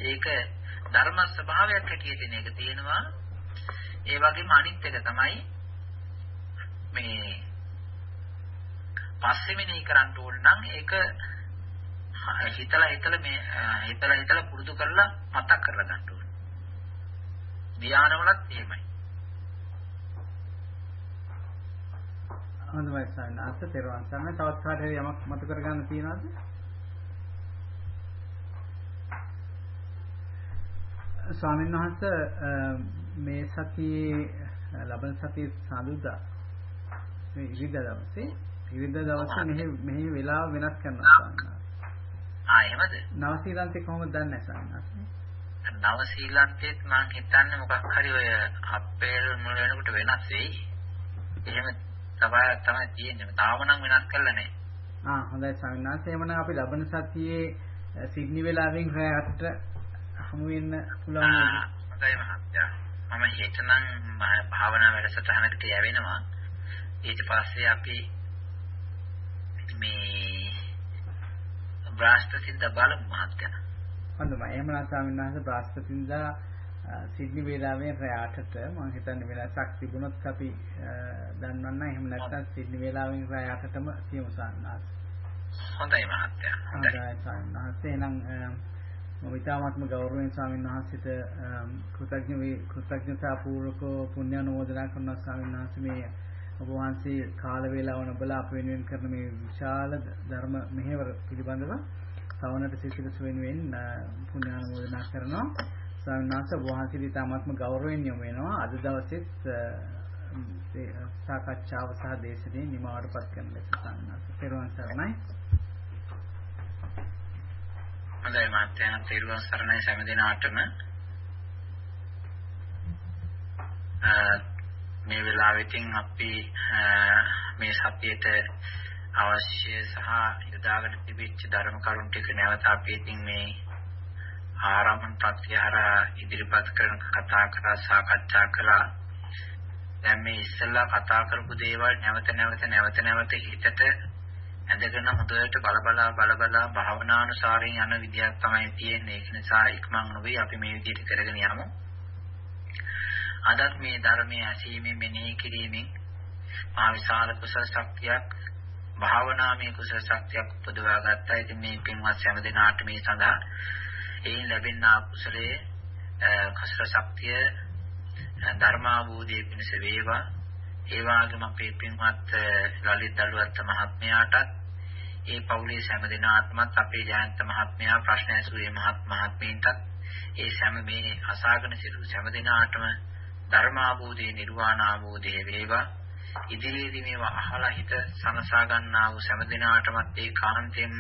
ඒක ධර්ම ස්වභාවයක් හැටියට දෙන එක තියෙනවා. ඒ වගේම අනිත් එක තමයි මේ පස්සේ මෙනෙහි කරන්න ඕන නම් ඒක හිතලා හිතලා මේ හිතලා හිතලා පුරුදු කරලා මතක් කරලා ගන්න ඕනේ. ධානවලත් එහෙමයි. හොඳයි සාරාංශ තේරුවන් සරණ තවත් කාට හරි යමක් මතු කරගන්න තියනවද? ස්වාමීන් වහන්සේ මේ සතියේ ලබන සතියේ සඳුදා මේ ඉරිදා දවසේ ඉරිදා දවසේ මෙහි මෙහි වෙලාව වෙනස් කරනවා ස්වාමීන් ආ එහෙමද? නව ශ්‍රීලන්තේ කොහොමද දන්නේ සාන්නස්? නව ශ්‍රීලන්තේත් මම හිතන්නේ මොකක් හරි ඔය අප්‍රේල් මුල වෙනකොට වෙනස් වෙයි. එහෙම තමයි තමයි තියෙන්නේ. තාම නම් වෙනස් කරලා නැහැ. ආ හොඳයි සාන්නස්. එහෙමනම් අපි ලබන සතියේ සිඩ්නි වෙලාවෙන් රෑ 8 හමු වෙන්න පුළුවන් නේද? හොඳයි මහත්තයා. මම හෙට නම් භාවනා වැඩසටහනකට යවෙනවා. ඊට පස්සේ අපි මේ බ්‍රාස්තසින්ද බලමු මහත්තයා. හොඳයි. එහෙමනම් ස්වාමීන් වහන්සේ බ්‍රාස්තසින්දා සිඩ්නි වේලාවෙන් රෑ 8ට මම හිතන්නේ වෙනසක් තිබුණොත් අපි දන්වන්න එහෙම නැත්නම් සිඩ්නි වේලාවෙන් රෑ 8ටම තියමු සාන්නාස්. හොඳයි මහත්තයා. හොඳයි සාන්නාස්. එහෙනම් මම ඉතාමත්ම ගෞරවයෙන් ස්වාමීන් වහන්සේට කෘතඥ වේ කෘතඥතා පූර්වක පුණ්‍ය අනුමෝදනා කරනවා ස්වාමීන් වහන්සේ මේ ඔබ වහන්සේ කාල වේලාව නොබලා අප වෙනුවෙන් කරන මේ විශාල ධර්ම මෙහෙවර පිළිබඳව සවනට සිසිලස වෙනුවෙන් පුණ්‍ය අනුමෝදනා කරනවා ස්වාමීන් වහන්සේ ඔබ වහන්සේට ඉතාමත්ම ගෞරවයෙන් යොමු වෙනවා. අද දවසෙත් සාකච්ඡාව සහ දේශනේ නිමාවටපත් කරන ලෙස ස්වාමීන් වහන්සේ පෙරවන් සරණයි. හොඳයි මාත්‍යයන් තෙරුවන් සරණයි සෑම දිනාටම. මේ වෙලාවෙකින් අපි මේ සතියේට අවශ්‍ය සහ යොදාගෙන තිබිච්ච ධර්ම කරුණු ටික නැවත අපි ඉතින් මේ ආරම්භන ප්‍රත්‍යහාර ඉදිරිපත් කරන කතා කරලා සාකච්ඡා කළා. දැන් මේ ඉස්සෙල්ලා කතා කරපු දේවල් නැවත නැවත නැවත නැවත හිතට ඇඳගෙන හොඳට බලබලා බලබලා භාවනානුසාරයෙන් යන විදියක් තමයි තියෙන්නේ. ඒක නිසා ඉක්මන් නොවේ අපි මේ විදිහට කරගෙන යමු. අදත් මේ ධර්මයේ ඇසීමෙන් මෙනෙහි කිරීමෙන් මා විශාල කුසල ශක්තියක් භාවනාමය කුසල ශක්තියක් උපදවා ගත්තා. ඉතින් මේ පින්වත් හැම දිනාට මේ සඳහා එයින් ලැබෙනා කුසලයේ කුසල ශක්තිය ධර්මාභූතයේ පිණිස වේවා. ඒ වගේම අපේ පින්වත් ලලිත් දලුවත් මහත්මයාටත් ඒ පවුලේ හැම දිනාත්මත් අපේ ජයන්ත මහත්මයා ප්‍රශ්න ඇසුවේ මහත් මහත්මීන්ටත් ඒ හැම මේ අසාගෙන සිටු හැම දිනාටම ධර්මාභූතේ නිර්වාණාභූතේ වේවා ඉදිරියේදී මේවා අහලා හිත සනසා ගන්නා වූ හැම දිනාටමත් ඒ කාන්තෙන්ම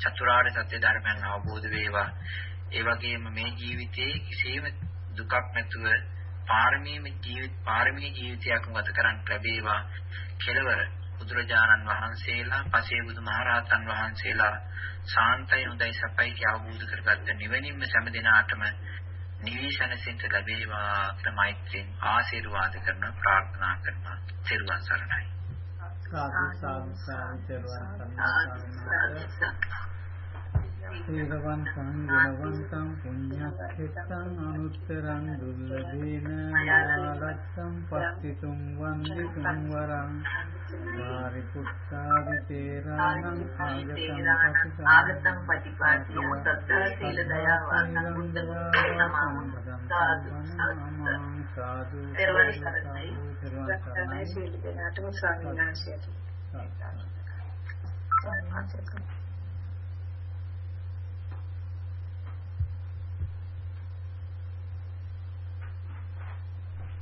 චතුරාර්ය සත්‍ය ධර්මයන් අවබෝධ වේවා ඒ වගේම මේ ජීවිතයේ කිසිම දුකක් නැතුව පාරමී ජීවිත පාරමී ජීවිතයක් ගත කරන්න ලැබේවා කෙලවර බුදුරජාණන් වහන්සේලා පසේ බුදුමහරහතන් වහන්සේලා සාන්තයි හොඳයි සපයි කියලා අවබෝධ කරගත්ත නිවෙනින්ම හැම දිනාටම නිවිසනසින්ට ලැබේවා කියලා මෛත්‍රියෙන් ආශිර්වාද කරන ප්‍රාර්ථනා කරනවා. සිරුවන් සරණයි. සාදු සාදු සාදු සිරුවන් සරණයි. සීලවන්තං ගුණවන්තං පුඤ්ඤක්ඛෙත්තං අනුත්තරං දුර්ලභේන යාලත්තං පස්තිතුම් වන්දිතුම් වරං වාරිපුත්තාදි තේරාණං ආගතං පටිපාටිය සත්‍ය සීල දයා වාසං බුද්ධ සාදු සාදු පෙරවන කරන්නේ සර්වඥ සීල දෙනාටම ස්වාමීන් වහන්සේට. සාදු.